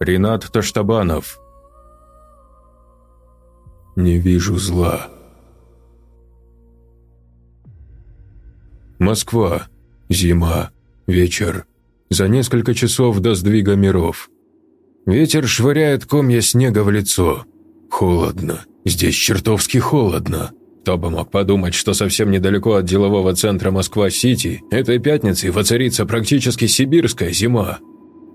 Ренат Таштабанов. Не вижу зла. Москва. Зима. Вечер. За несколько часов до сдвига миров. Ветер швыряет комья снега в лицо. Холодно. Здесь чертовски холодно. Кто бы мог подумать, что совсем недалеко от делового центра Москва-Сити этой пятницей воцарится практически сибирская зима.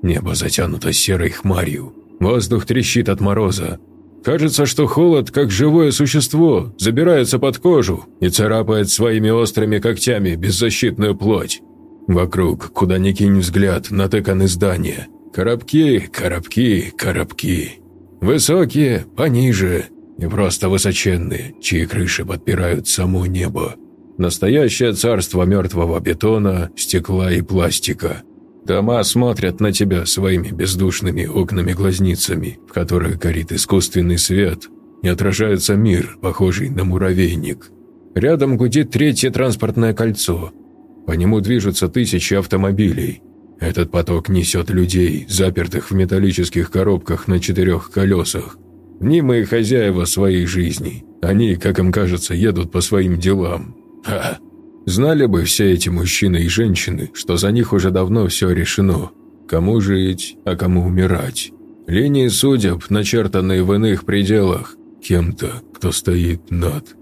Небо затянуто серой хмарью. Воздух трещит от мороза. Кажется, что холод, как живое существо, забирается под кожу и царапает своими острыми когтями беззащитную плоть. Вокруг, куда ни кинь взгляд, натыканы здания. Коробки, коробки, коробки. Высокие, пониже и просто высоченные, чьи крыши подпирают само небо. Настоящее царство мертвого бетона, стекла и пластика. Дома смотрят на тебя своими бездушными окнами-глазницами, в которых горит искусственный свет, и отражается мир, похожий на муравейник. Рядом гудит третье транспортное кольцо. По нему движутся тысячи автомобилей. Этот поток несет людей, запертых в металлических коробках на четырех колесах. Мнимые хозяева своей жизни. Они, как им кажется, едут по своим делам. Ха! Знали бы все эти мужчины и женщины, что за них уже давно все решено. Кому жить, а кому умирать. Линии судеб, начертанные в иных пределах, кем-то, кто стоит над.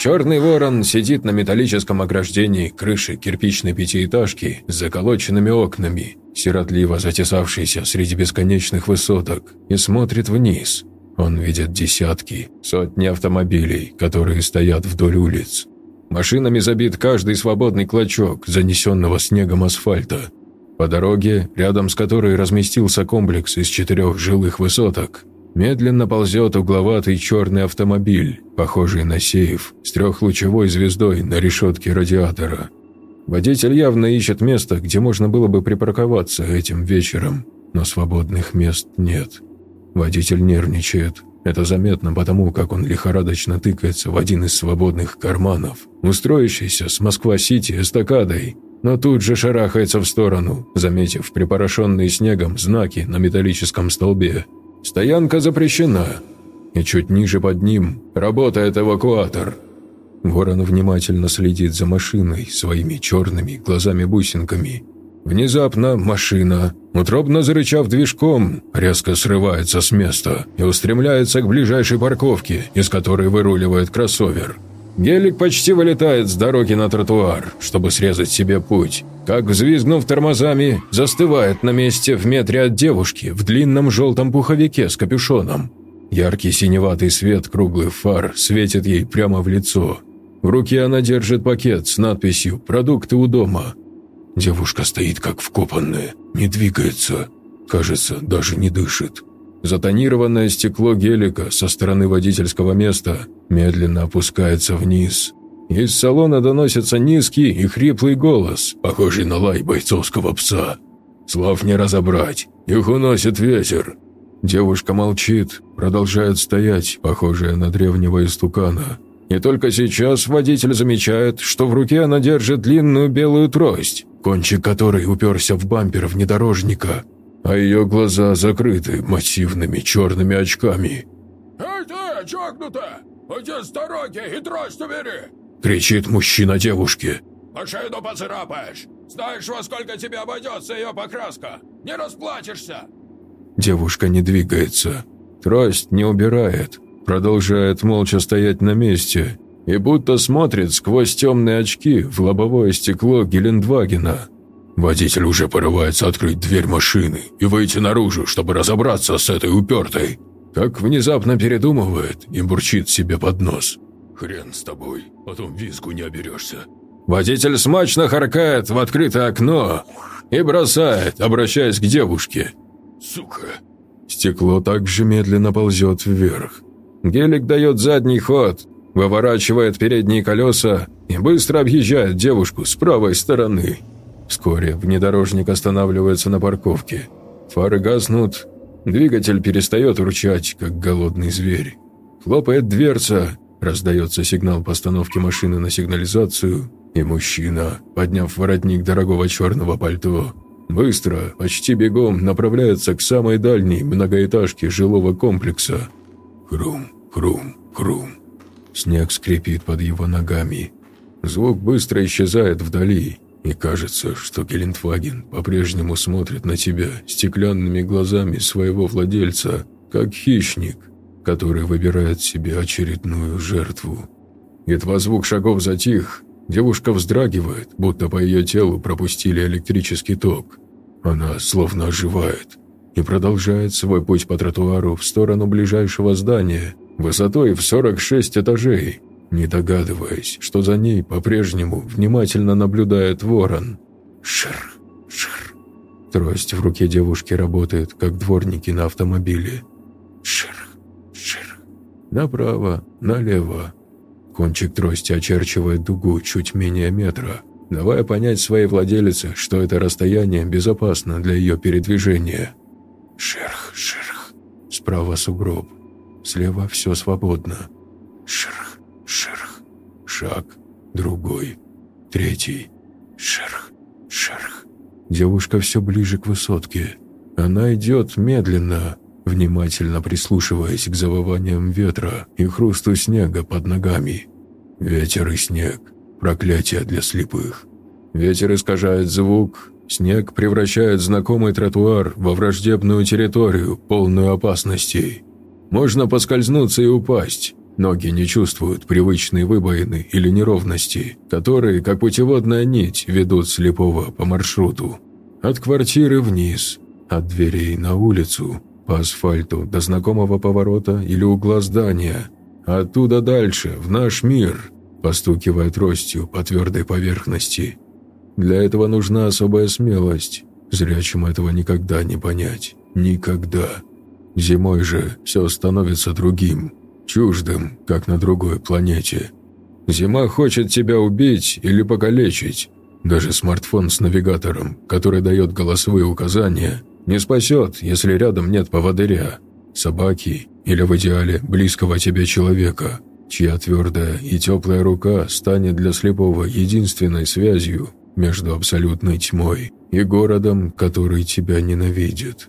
Черный ворон сидит на металлическом ограждении крыши кирпичной пятиэтажки с заколоченными окнами, сиротливо затесавшийся среди бесконечных высоток, и смотрит вниз. Он видит десятки, сотни автомобилей, которые стоят вдоль улиц. Машинами забит каждый свободный клочок занесенного снегом асфальта. По дороге, рядом с которой разместился комплекс из четырех жилых высоток, медленно ползет угловатый черный автомобиль, похожий на сейф, с трехлучевой звездой на решетке радиатора. Водитель явно ищет место, где можно было бы припарковаться этим вечером, но свободных мест нет. Водитель нервничает, это заметно потому, как он лихорадочно тыкается в один из свободных карманов, устроившийся с Москва-Сити эстакадой, но тут же шарахается в сторону, заметив припорошенные снегом знаки на металлическом столбе. «Стоянка запрещена!» И чуть ниже под ним работает эвакуатор. Ворон внимательно следит за машиной своими черными глазами-бусинками Внезапно машина, утробно зарычав движком, резко срывается с места и устремляется к ближайшей парковке, из которой выруливает кроссовер. Гелик почти вылетает с дороги на тротуар, чтобы срезать себе путь. Как, взвизгнув тормозами, застывает на месте в метре от девушки в длинном желтом пуховике с капюшоном. Яркий синеватый свет круглых фар светит ей прямо в лицо. В руке она держит пакет с надписью «Продукты у дома», Девушка стоит как вкопанная, не двигается, кажется, даже не дышит. Затонированное стекло гелика со стороны водительского места медленно опускается вниз. Из салона доносится низкий и хриплый голос, похожий на лай бойцовского пса. Слов не разобрать, их уносит ветер. Девушка молчит, продолжает стоять, похожая на древнего истукана. И только сейчас водитель замечает, что в руке она держит длинную белую трость кончик которой уперся в бампер внедорожника, а ее глаза закрыты массивными черными очками. «Эй ты, чокнутая! Уйди с дороги и трость убери!» – кричит мужчина девушке. «Машину поцарапаешь! Знаешь, во сколько тебе обойдется ее покраска? Не расплатишься!» Девушка не двигается, трость не убирает, продолжает молча стоять на месте и будто смотрит сквозь темные очки в лобовое стекло Гелендвагена. Водитель уже порывается открыть дверь машины и выйти наружу, чтобы разобраться с этой упертой. Как внезапно передумывает и бурчит себе под нос. «Хрен с тобой, потом визгу не оберешься». Водитель смачно харкает в открытое окно и бросает, обращаясь к девушке. «Сука!» Стекло также медленно ползет вверх. Гелик дает задний ход, выворачивает передние колеса и быстро объезжает девушку с правой стороны. Вскоре внедорожник останавливается на парковке. Фары гаснут, двигатель перестает урчать, как голодный зверь. Хлопает дверца, раздается сигнал постановки машины на сигнализацию, и мужчина, подняв воротник дорогого черного пальто, Быстро, почти бегом направляется к самой дальней многоэтажке жилого комплекса. Хрум, хрум, хрум. Снег скрипит под его ногами. Звук быстро исчезает вдали, и кажется, что Гелендваген по-прежнему смотрит на тебя стеклянными глазами своего владельца, как хищник, который выбирает себе очередную жертву. Едва звук шагов затих, девушка вздрагивает, будто по ее телу пропустили электрический ток. Она словно оживает и продолжает свой путь по тротуару в сторону ближайшего здания, высотой в 46 этажей, не догадываясь, что за ней по-прежнему внимательно наблюдает ворон. Шир, шир. Трость в руке девушки работает, как дворники на автомобиле. Шир, шир. Направо, налево. Кончик трости очерчивает дугу чуть менее метра, давая понять своей владелице, что это расстояние безопасно для ее передвижения. Шерх, шерх. Справа сугроб. Слева все свободно. Шерх, шерх. Шаг. Другой. Третий. Шерх, шерх. Девушка все ближе к высотке. Она идет медленно, внимательно прислушиваясь к завываниям ветра и хрусту снега под ногами. Ветер и снег – проклятие для слепых. Ветер искажает звук, снег превращает знакомый тротуар во враждебную территорию, полную опасностей. Можно поскользнуться и упасть. Ноги не чувствуют привычной выбоины или неровности, которые, как путеводная нить, ведут слепого по маршруту. От квартиры вниз, от дверей на улицу, по асфальту до знакомого поворота или угла здания, оттуда дальше, в наш мир, постукивая тростью по твердой поверхности. Для этого нужна особая смелость. Зрячим этого никогда не понять. Никогда. Зимой же все становится другим, чуждым, как на другой планете. Зима хочет тебя убить или покалечить. Даже смартфон с навигатором, который дает голосовые указания, не спасет, если рядом нет поводыря, собаки или в идеале близкого тебе человека, чья твердая и теплая рука станет для слепого единственной связью между абсолютной тьмой и городом, который тебя ненавидит.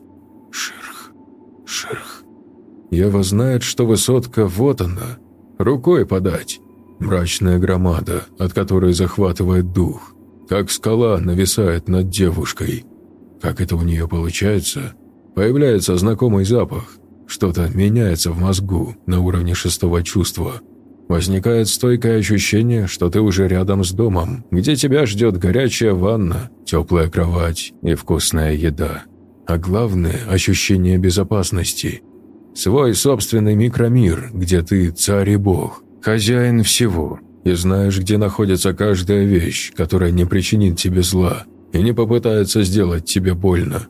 Ширх. Шерх. Ева знает, что высотка вот она, рукой подать. Мрачная громада, от которой захватывает дух, как скала нависает над девушкой. Как это у нее получается? Появляется знакомый запах, что-то меняется в мозгу на уровне шестого чувства. Возникает стойкое ощущение, что ты уже рядом с домом, где тебя ждет горячая ванна, теплая кровать и вкусная еда а главное – ощущение безопасности. Свой собственный микромир, где ты царь и бог, хозяин всего, и знаешь, где находится каждая вещь, которая не причинит тебе зла и не попытается сделать тебе больно.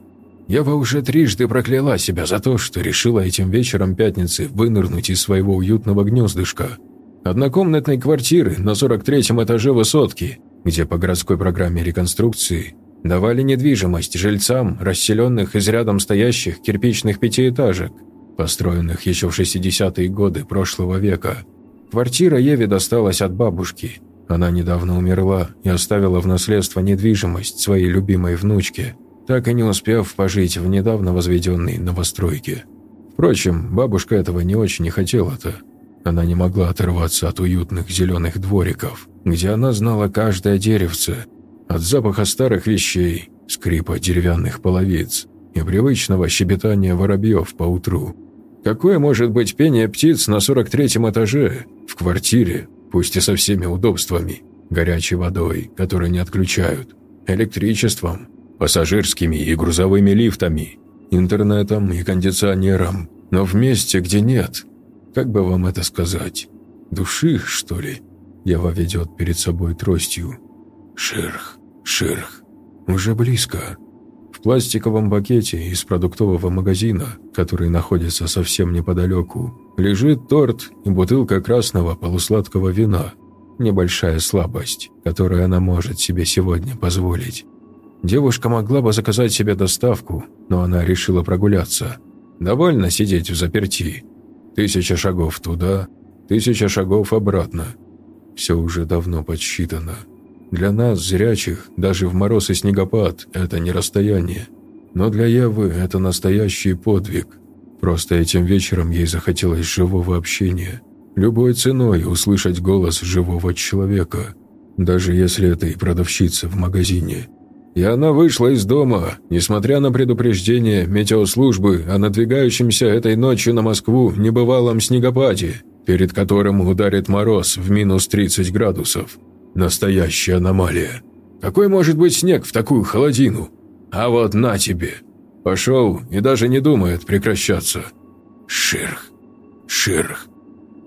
Я бы уже трижды прокляла себя за то, что решила этим вечером пятницы вынырнуть из своего уютного гнездышка. Однокомнатной квартиры на 43-м этаже высотки, где по городской программе реконструкции давали недвижимость жильцам, расселенных из рядом стоящих кирпичных пятиэтажек, построенных еще в 60-е годы прошлого века. Квартира Еве досталась от бабушки. Она недавно умерла и оставила в наследство недвижимость своей любимой внучке, так и не успев пожить в недавно возведенной новостройке. Впрочем, бабушка этого не очень и хотела-то. Она не могла оторваться от уютных зеленых двориков, где она знала каждое деревце от запаха старых вещей, скрипа деревянных половиц и привычного щебетания воробьев по утру. Какое может быть пение птиц на 43-м этаже, в квартире, пусть и со всеми удобствами, горячей водой, которую не отключают, электричеством, пассажирскими и грузовыми лифтами, интернетом и кондиционером, но в месте, где нет, как бы вам это сказать, души, что ли, Ева ведет перед собой тростью, Ширх, ширх. Уже близко. В пластиковом пакете из продуктового магазина, который находится совсем неподалеку, лежит торт и бутылка красного полусладкого вина. Небольшая слабость, которую она может себе сегодня позволить. Девушка могла бы заказать себе доставку, но она решила прогуляться. Довольно сидеть в заперти. Тысяча шагов туда, тысяча шагов обратно. Все уже давно подсчитано. Для нас, зрячих, даже в мороз и снегопад – это не расстояние. Но для Евы это настоящий подвиг. Просто этим вечером ей захотелось живого общения. Любой ценой услышать голос живого человека, даже если это и продавщица в магазине. И она вышла из дома, несмотря на предупреждение метеослужбы о надвигающемся этой ночью на Москву небывалом снегопаде, перед которым ударит мороз в минус 30 градусов. Настоящая аномалия. Какой может быть снег в такую холодину? А вот на тебе. Пошел и даже не думает прекращаться. Ширх, ширх.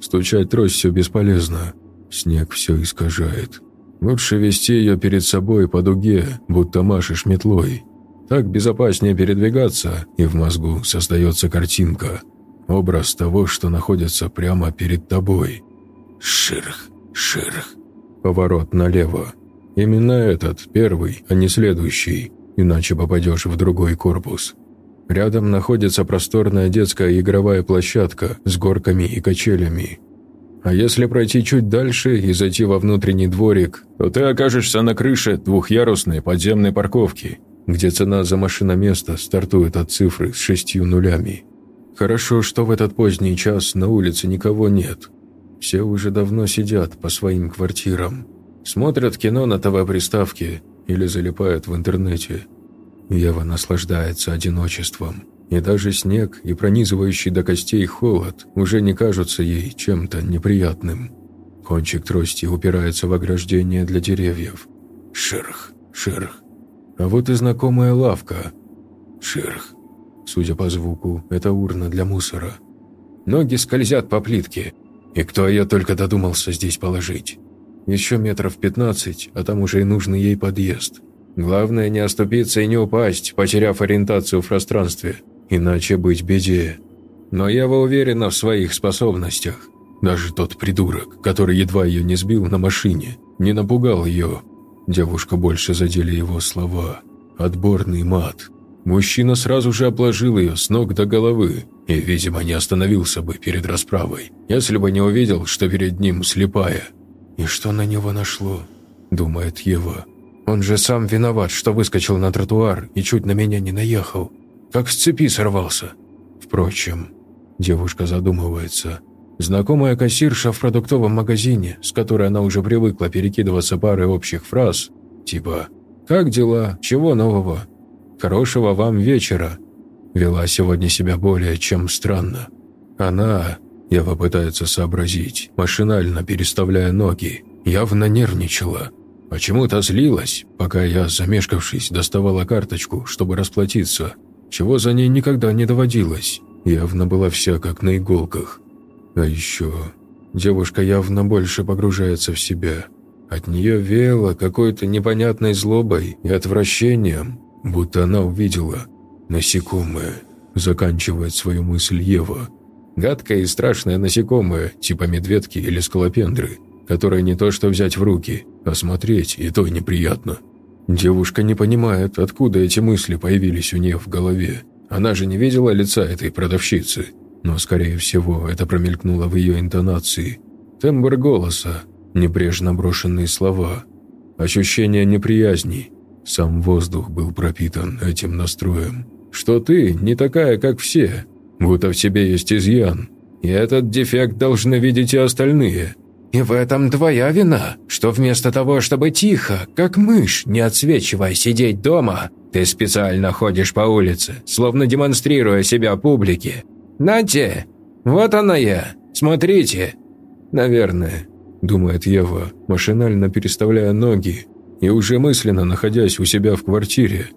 Стучать тростью бесполезно. Снег все искажает. Лучше вести ее перед собой по дуге, будто машешь метлой. Так безопаснее передвигаться, и в мозгу создается картинка. Образ того, что находится прямо перед тобой. Ширх, ширх. Поворот налево. Именно этот, первый, а не следующий иначе попадешь в другой корпус. Рядом находится просторная детская игровая площадка с горками и качелями. А если пройти чуть дальше и зайти во внутренний дворик, то ты окажешься на крыше двухъярусной подземной парковки, где цена за машиноместо стартует от цифры с шестью нулями. Хорошо, что в этот поздний час на улице никого нет. Все уже давно сидят по своим квартирам. Смотрят кино на ТВ-приставке или залипают в интернете. Ева наслаждается одиночеством, и даже снег и пронизывающий до костей холод уже не кажутся ей чем-то неприятным. Кончик трости упирается в ограждение для деревьев. Ширх, ширх. А вот и знакомая лавка. Ширх. Судя по звуку, это урна для мусора. Ноги скользят по плитке. И кто ее только додумался здесь положить? Еще метров пятнадцать, а там уже и нужный ей подъезд. Главное не оступиться и не упасть, потеряв ориентацию в пространстве, иначе быть беде. Но Ева уверена в своих способностях. Даже тот придурок, который едва ее не сбил на машине, не напугал ее. Девушка больше задели его слова. Отборный мат. Мужчина сразу же обложил ее с ног до головы и, видимо, не остановился бы перед расправой, если бы не увидел, что перед ним слепая – «И что на него нашло?» – думает Ева. «Он же сам виноват, что выскочил на тротуар и чуть на меня не наехал. Как с цепи сорвался». Впрочем, девушка задумывается. Знакомая кассирша в продуктовом магазине, с которой она уже привыкла перекидываться парой общих фраз, типа «Как дела? Чего нового? Хорошего вам вечера», вела сегодня себя более чем странно. Она я попытается сообразить, машинально переставляя ноги. Явно нервничала. Почему-то злилась, пока я, замешкавшись, доставала карточку, чтобы расплатиться, чего за ней никогда не доводилось. Явно была вся как на иголках. А еще девушка явно больше погружается в себя. От нее веяло какой-то непонятной злобой и отвращением, будто она увидела насекомое. Заканчивает свою мысль Ева. Гадкое и страшное насекомое, типа медведки или скалопендры, которое не то что взять в руки, а смотреть и то неприятно. Девушка не понимает, откуда эти мысли появились у нее в голове. Она же не видела лица этой продавщицы, но, скорее всего, это промелькнуло в ее интонации. Тембр голоса, небрежно брошенные слова, ощущение неприязни. Сам воздух был пропитан этим настроем. Что ты не такая, как все, будто в себе есть изъян. И этот дефект должны видеть и остальные. И в этом твоя вина, что вместо того, чтобы тихо, как мышь, не отсвечивая сидеть дома, ты специально ходишь по улице, словно демонстрируя себя публике. Нате, вот она я, смотрите. Наверное, думает Ева, машинально переставляя ноги и уже мысленно находясь у себя в квартире.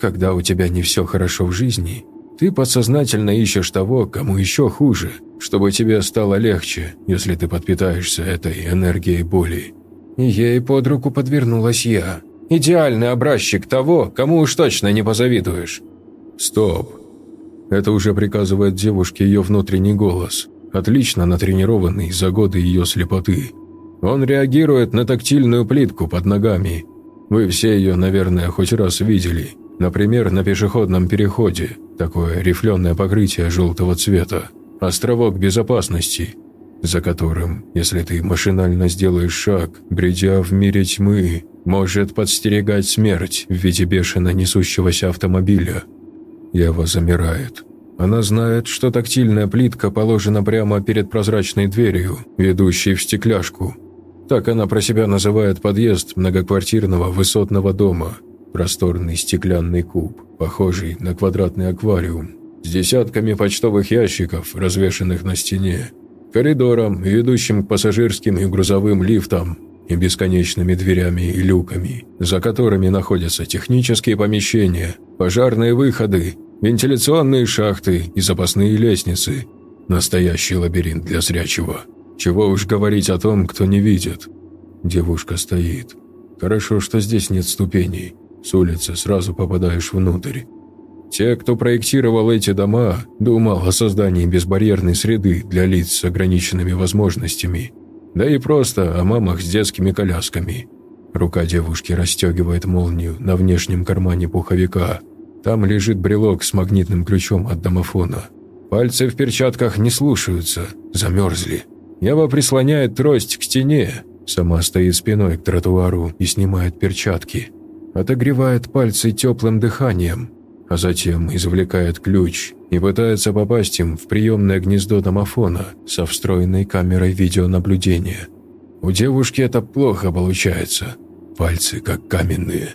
Когда у тебя не все хорошо в жизни, ты подсознательно ищешь того, кому еще хуже, чтобы тебе стало легче, если ты подпитаешься этой энергией боли. И ей под руку подвернулась я. Идеальный образчик того, кому уж точно не позавидуешь. Стоп. Это уже приказывает девушке ее внутренний голос, отлично натренированный за годы ее слепоты. Он реагирует на тактильную плитку под ногами. Вы все ее, наверное, хоть раз видели. Например, на пешеходном переходе – Такое рифленое покрытие желтого цвета. Островок безопасности, за которым, если ты машинально сделаешь шаг, бредя в мире тьмы, может подстерегать смерть в виде бешено несущегося автомобиля. Ева замирает. Она знает, что тактильная плитка положена прямо перед прозрачной дверью, ведущей в стекляшку. Так она про себя называет подъезд многоквартирного высотного дома. Просторный стеклянный куб, похожий на квадратный аквариум, с десятками почтовых ящиков, развешанных на стене, коридором, ведущим к пассажирским и грузовым лифтам, и бесконечными дверями и люками, за которыми находятся технические помещения, пожарные выходы, вентиляционные шахты и запасные лестницы. Настоящий лабиринт для зрячего. Чего уж говорить о том, кто не видит. Девушка стоит. Хорошо, что здесь нет ступеней. С улицы сразу попадаешь внутрь. Те, кто проектировал эти дома, думал о создании безбарьерной среды для лиц с ограниченными возможностями. Да и просто о мамах с детскими колясками. Рука девушки расстегивает молнию на внешнем кармане пуховика. Там лежит брелок с магнитным ключом от домофона. Пальцы в перчатках не слушаются, замерзли. Ява прислоняет трость к стене, сама стоит спиной к тротуару и снимает перчатки. Отогревает пальцы теплым дыханием, а затем извлекает ключ и пытается попасть им в приемное гнездо домофона со встроенной камерой видеонаблюдения. У девушки это плохо получается. Пальцы как каменные.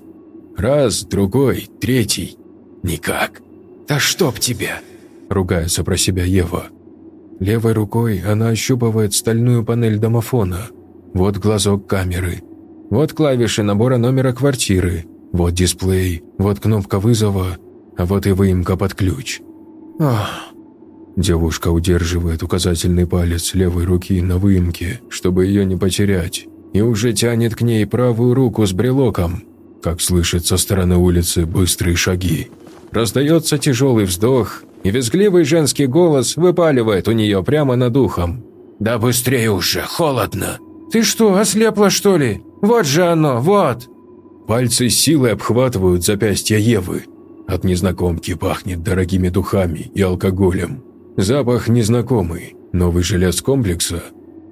Раз, другой, третий. Никак. «Да чтоб тебя!» – ругается про себя Ева. Левой рукой она ощупывает стальную панель домофона. Вот глазок камеры. Вот клавиши набора номера квартиры. Вот дисплей. Вот кнопка вызова а вот и выемка под ключ. Ах. Девушка удерживает указательный палец левой руки на выемке, чтобы ее не потерять, и уже тянет к ней правую руку с брелоком, как слышит со стороны улицы быстрые шаги. Раздается тяжелый вздох, и визгливый женский голос выпаливает у нее прямо над ухом. «Да быстрее уже, холодно!» «Ты что, ослепла, что ли? Вот же оно, вот!» Пальцы силой обхватывают запястья Евы, от незнакомки пахнет дорогими духами и алкоголем. Запах незнакомый, новый жилец комплекса.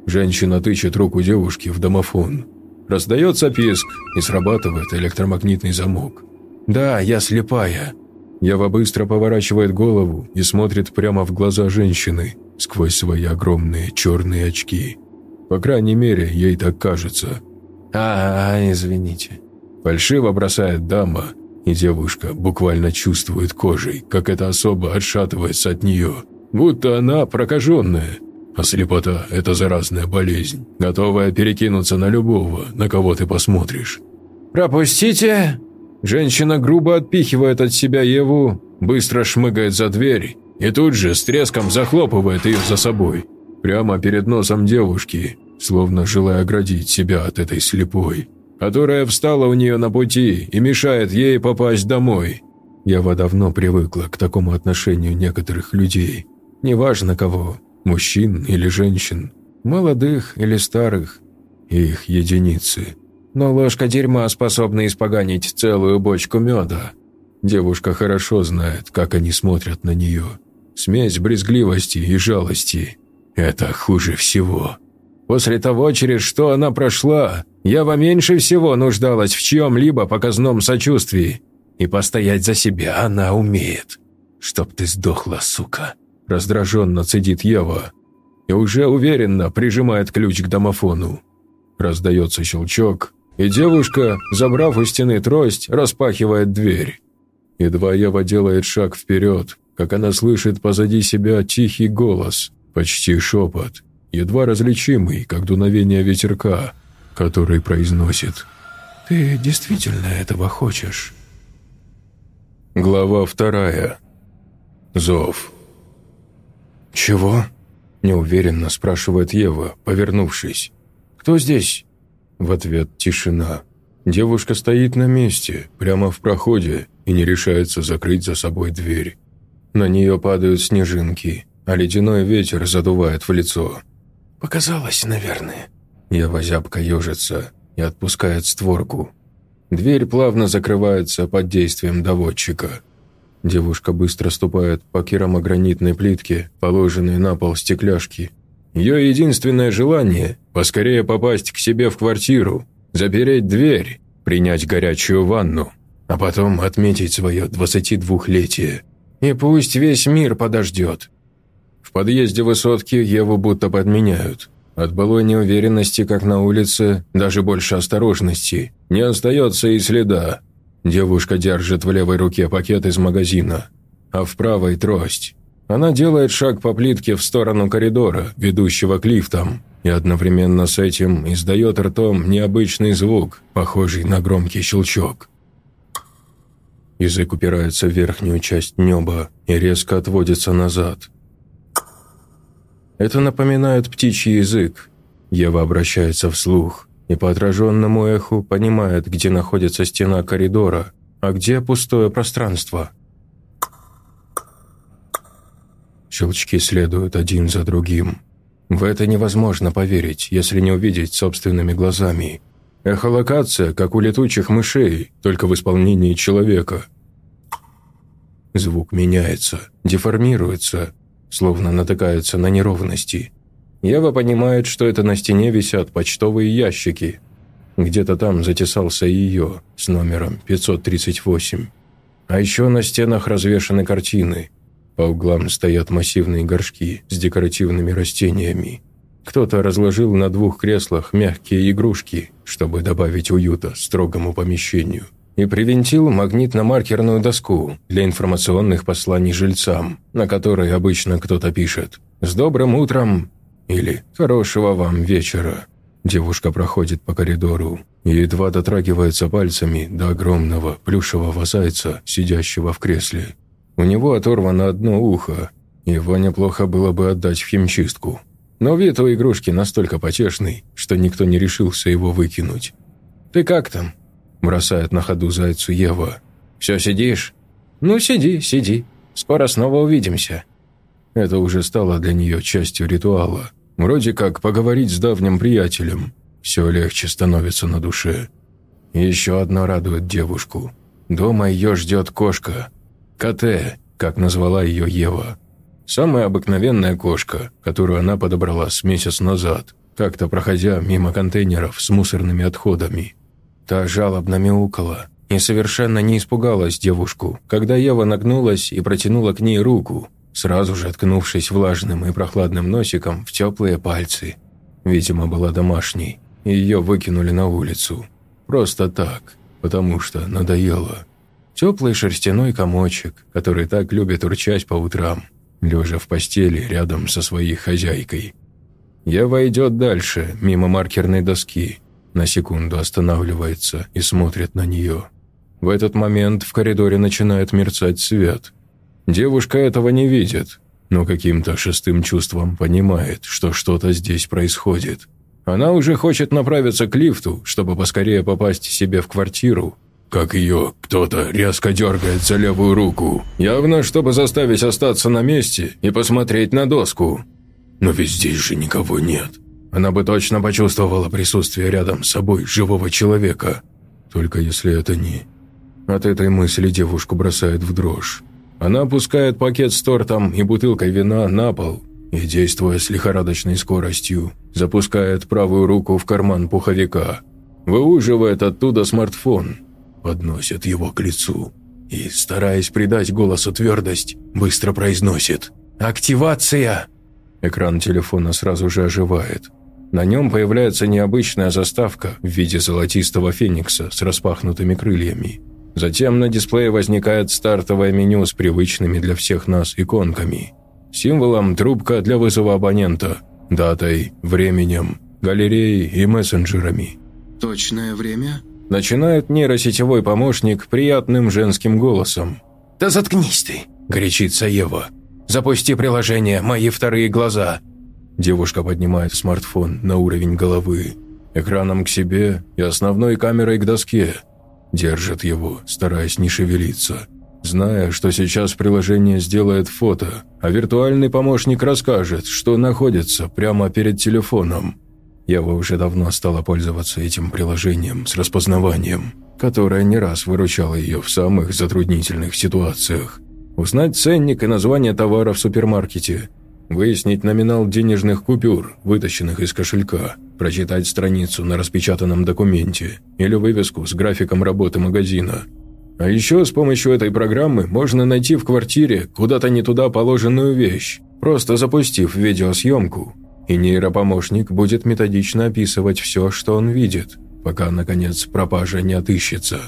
Женщина тычет руку девушки в домофон. Раздается писк и срабатывает электромагнитный замок. «Да, я слепая». Ява быстро поворачивает голову и смотрит прямо в глаза женщины сквозь свои огромные черные очки. По крайней мере, ей так кажется. «А, -а, -а извините». Фальшиво бросает дама и девушка буквально чувствует кожей, как эта особа отшатывается от нее, будто она прокаженная. А слепота – это заразная болезнь, готовая перекинуться на любого, на кого ты посмотришь. «Пропустите!» Женщина грубо отпихивает от себя Еву, быстро шмыгает за дверь и тут же с треском захлопывает ее за собой. Прямо перед носом девушки, словно желая оградить себя от этой слепой которая встала у нее на пути и мешает ей попасть домой. Ява давно привыкла к такому отношению некоторых людей. Неважно кого, мужчин или женщин, молодых или старых, их единицы. Но ложка дерьма способна испоганить целую бочку меда. Девушка хорошо знает, как они смотрят на нее. Смесь брезгливости и жалости – это хуже всего. После того, через что она прошла, я во меньше всего нуждалась в чьем-либо показном сочувствии. И постоять за себя она умеет. Чтоб ты сдохла, сука. Раздраженно цедит Ева. И уже уверенно прижимает ключ к домофону. Раздается щелчок, и девушка, забрав у стены трость, распахивает дверь. Едва Ева делает шаг вперед, как она слышит позади себя тихий голос, почти шепот, едва различимый, как дуновение ветерка, который произносит «Ты действительно этого хочешь?» Глава вторая. Зов. «Чего?» – неуверенно спрашивает Ева, повернувшись. «Кто здесь?» В ответ тишина. Девушка стоит на месте, прямо в проходе, и не решается закрыть за собой дверь. На нее падают снежинки, а ледяной ветер задувает в лицо. «Показалось, наверное». Ева зябко ежится и отпускает створку. Дверь плавно закрывается под действием доводчика. Девушка быстро ступает по керамогранитной плитке, положенной на пол стекляшки. Ее единственное желание – поскорее попасть к себе в квартиру, запереть дверь, принять горячую ванну, а потом отметить свое 22-летие. И пусть весь мир подождет. Подъезде высотки Еву будто подменяют. От былой неуверенности, как на улице, даже больше осторожности, не остается и следа. Девушка держит в левой руке пакет из магазина, а в правой – трость. Она делает шаг по плитке в сторону коридора, ведущего к лифтам, и одновременно с этим издает ртом необычный звук, похожий на громкий щелчок. Язык упирается в верхнюю часть неба и резко отводится назад. Это напоминает птичий язык. Ева обращается вслух и по отраженному эху понимает, где находится стена коридора, а где пустое пространство – Щелчки следуют один за другим. В это невозможно поверить, если не увидеть собственными глазами. Эхолокация, как у летучих мышей, только в исполнении человека. Звук меняется, деформируется, словно натыкается на неровности. Ева понимает, что это на стене висят почтовые ящики. Где-то там затесался ее с номером 538. А еще на стенах развешаны картины – по углам стоят массивные горшки с декоративными растениями. Кто-то разложил на двух креслах мягкие игрушки, чтобы добавить уюта строгому помещению, и привинтил магнитно-маркерную доску для информационных посланий жильцам, на которой обычно кто-то пишет «С добрым утром» или «Хорошего вам вечера». Девушка проходит по коридору и едва дотрагивается пальцами до огромного плюшевого зайца, сидящего в кресле. У него оторвано одно ухо, его неплохо было бы отдать в химчистку. Но вид у игрушки настолько потешный, что никто не решился его выкинуть. «Ты как там?» – бросает на ходу зайцу Ева. «Все сидишь?» «Ну, сиди, сиди. Скоро снова увидимся». Это уже стало для нее частью ритуала. Вроде как поговорить с давним приятелем. Все легче становится на душе. Еще одно радует девушку. Дома ее ждет кошка – КТ, как назвала ее Ева. Самая обыкновенная кошка, которую она подобрала с месяц назад, как-то проходя мимо контейнеров с мусорными отходами. Та жалобно мяукала и совершенно не испугалась девушку, когда Ева нагнулась и протянула к ней руку, сразу же откнувшись влажным и прохладным носиком в теплые пальцы. Видимо, была домашней, и ее выкинули на улицу. Просто так, потому что надоело. Теплый шерстяной комочек, который так любит урчать по утрам, лежа в постели рядом со своей хозяйкой. Ева идет дальше, мимо маркерной доски, на секунду останавливается и смотрит на нее. В этот момент в коридоре начинает мерцать свет. Девушка этого не видит, но каким-то шестым чувством понимает, что что-то здесь происходит. Она уже хочет направиться к лифту, чтобы поскорее попасть себе в квартиру, как ее кто-то резко дергает за левую руку, явно чтобы заставить остаться на месте и посмотреть на доску. Но ведь здесь же никого нет. Она бы точно почувствовала присутствие рядом с собой живого человека. Только если это не... От этой мысли девушку бросает в дрожь. Она опускает пакет с тортом и бутылкой вина на пол и, действуя с лихорадочной скоростью, запускает правую руку в карман пуховика. Выуживает оттуда смартфон – подносит его к лицу и, стараясь придать голосу твердость, быстро произносит «Активация!». Экран телефона сразу же оживает. На нем появляется необычная заставка в виде золотистого феникса с распахнутыми крыльями. Затем на дисплее возникает стартовое меню с привычными для всех нас иконками. Символом трубка для вызова абонента, датой, временем, галереей и мессенджерами. «Точное время?» Начинает нейросетевой помощник приятным женским голосом. «Да заткнись ты!» – горячится Ева. «Запусти приложение «Мои вторые глаза». Девушка поднимает смартфон на уровень головы, экраном к себе и основной камерой к доске. Держит его, стараясь не шевелиться. Зная, что сейчас приложение сделает фото, а виртуальный помощник расскажет, что находится прямо перед телефоном. Ева уже давно стала пользоваться этим приложением с распознаванием, которое не раз выручало ее в самых затруднительных ситуациях. Узнать ценник и название товара в супермаркете, выяснить номинал денежных купюр, вытащенных из кошелька, прочитать страницу на распечатанном документе или вывеску с графиком работы магазина. А еще с помощью этой программы можно найти в квартире куда-то не туда положенную вещь, просто запустив видеосъемку, и нейропомощник будет методично описывать все, что он видит, пока, наконец, пропажа не отыщется.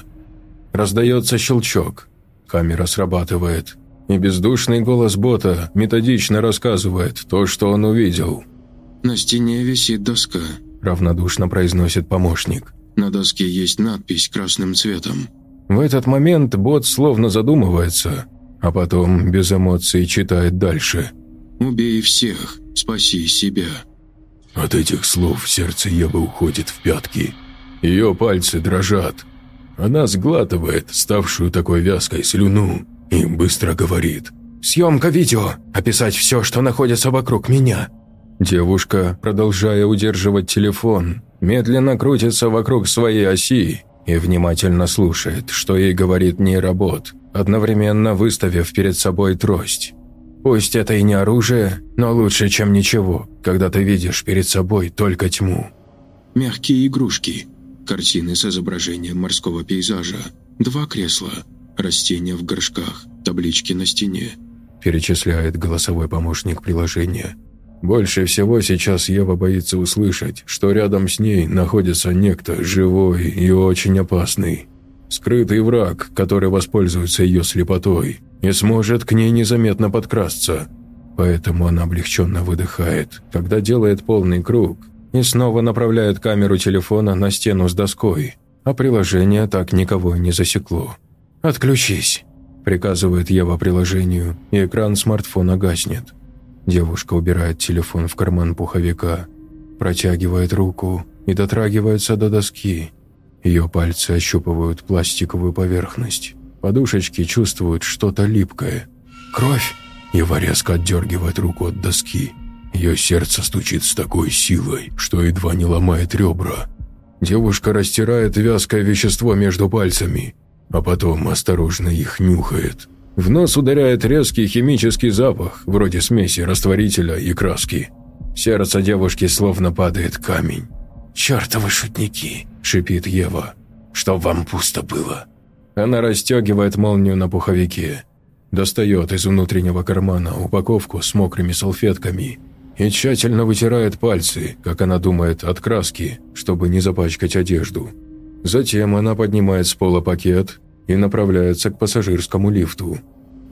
Раздается щелчок, камера срабатывает, и бездушный голос бота методично рассказывает то, что он увидел. «На стене висит доска», – равнодушно произносит помощник. «На доске есть надпись красным цветом». В этот момент бот словно задумывается, а потом без эмоций читает дальше. «Убей всех, спаси себя». От этих слов сердце Евы уходит в пятки. Ее пальцы дрожат. Она сглатывает ставшую такой вязкой слюну и быстро говорит. «Съемка видео! Описать все, что находится вокруг меня!» Девушка, продолжая удерживать телефон, медленно крутится вокруг своей оси и внимательно слушает, что ей говорит нейробот, одновременно выставив перед собой трость. Пусть это и не оружие, но лучше, чем ничего, когда ты видишь перед собой только тьму. Мягкие игрушки, картины с изображением морского пейзажа, два кресла, растения в горшках, таблички на стене. Перечисляет голосовой помощник приложения. Больше всего сейчас Ева боится услышать, что рядом с ней находится некто живой и очень опасный. Скрытый враг, который воспользуется ее слепотой и сможет к ней незаметно подкрасться. Поэтому она облегченно выдыхает, когда делает полный круг и снова направляет камеру телефона на стену с доской, а приложение так никого не засекло. «Отключись», – приказывает Ева приложению, и экран смартфона гаснет. Девушка убирает телефон в карман пуховика, протягивает руку и дотрагивается до доски. Ее пальцы ощупывают пластиковую поверхность. Подушечки чувствуют что-то липкое. «Кровь!» Ева резко отдергивает руку от доски. Ее сердце стучит с такой силой, что едва не ломает ребра. Девушка растирает вязкое вещество между пальцами, а потом осторожно их нюхает. В нос ударяет резкий химический запах, вроде смеси растворителя и краски. Сердце девушки словно падает камень. «Чертовы шутники!» – шипит Ева. «Чтоб вам пусто было!» Она расстегивает молнию на пуховике, достает из внутреннего кармана упаковку с мокрыми салфетками и тщательно вытирает пальцы, как она думает, от краски, чтобы не запачкать одежду. Затем она поднимает с пола пакет и направляется к пассажирскому лифту.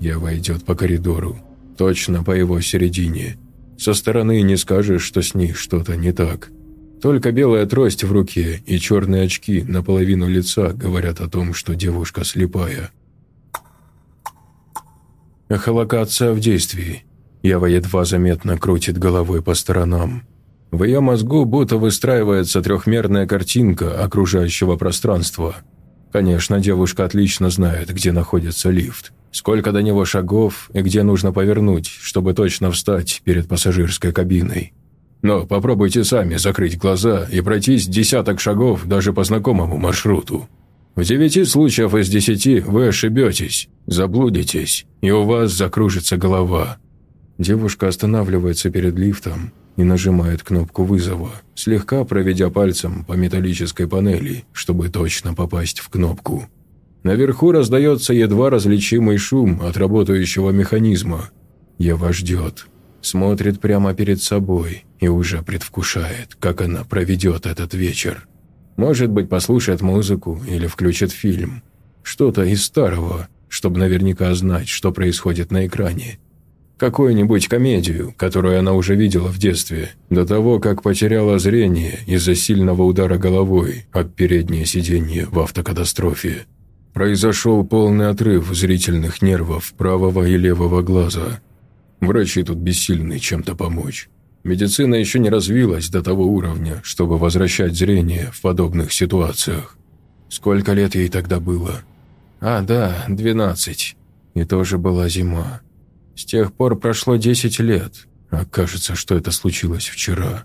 Ева идет по коридору, точно по его середине. Со стороны не скажешь, что с ней что-то не так. Только белая трость в руке и черные очки наполовину лица говорят о том, что девушка слепая. Эхолокация в действии. Ева едва заметно крутит головой по сторонам. В ее мозгу будто выстраивается трехмерная картинка окружающего пространства – Конечно, девушка отлично знает, где находится лифт, сколько до него шагов и где нужно повернуть, чтобы точно встать перед пассажирской кабиной. Но попробуйте сами закрыть глаза и пройтись десяток шагов даже по знакомому маршруту. В девяти случаях из десяти вы ошибетесь, заблудитесь, и у вас закружится голова. Девушка останавливается перед лифтом и нажимает кнопку вызова, слегка проведя пальцем по металлической панели, чтобы точно попасть в кнопку. Наверху раздается едва различимый шум от работающего механизма. Ева ждет, смотрит прямо перед собой и уже предвкушает, как она проведет этот вечер. Может быть, послушает музыку или включит фильм. Что-то из старого, чтобы наверняка знать, что происходит на экране какую-нибудь комедию, которую она уже видела в детстве, до того, как потеряла зрение из-за сильного удара головой об переднее сиденье в автокатастрофе. Произошел полный отрыв зрительных нервов правого и левого глаза. Врачи тут бессильны чем-то помочь. Медицина еще не развилась до того уровня, чтобы возвращать зрение в подобных ситуациях. Сколько лет ей тогда было? А, да, 12. И тоже была зима. С тех пор прошло 10 лет, а кажется, что это случилось вчера.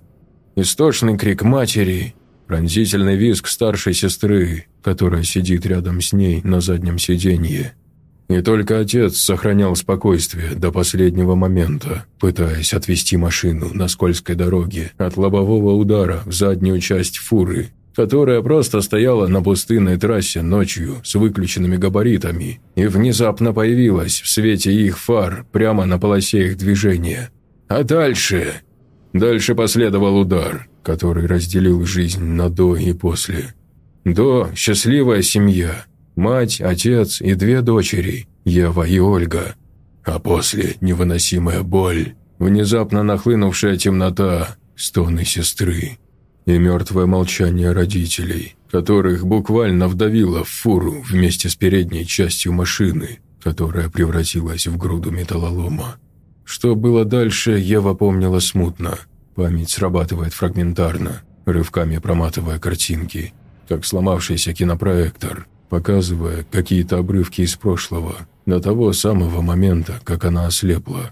Истошный крик матери, пронзительный визг старшей сестры, которая сидит рядом с ней на заднем сиденье. И только отец сохранял спокойствие до последнего момента, пытаясь отвести машину на скользкой дороге от лобового удара в заднюю часть фуры, которая просто стояла на пустынной трассе ночью с выключенными габаритами и внезапно появилась в свете их фар прямо на полосе их движения. А дальше... Дальше последовал удар, который разделил жизнь на до и после. До – счастливая семья – Мать, отец и две дочери, Ева и Ольга. А после невыносимая боль, внезапно нахлынувшая темнота, стоны сестры и мертвое молчание родителей, которых буквально вдавило в фуру вместе с передней частью машины, которая превратилась в груду металлолома. Что было дальше, Ева помнила смутно. Память срабатывает фрагментарно, рывками проматывая картинки, как сломавшийся кинопроектор – показывая какие-то обрывки из прошлого, до того самого момента, как она ослепла.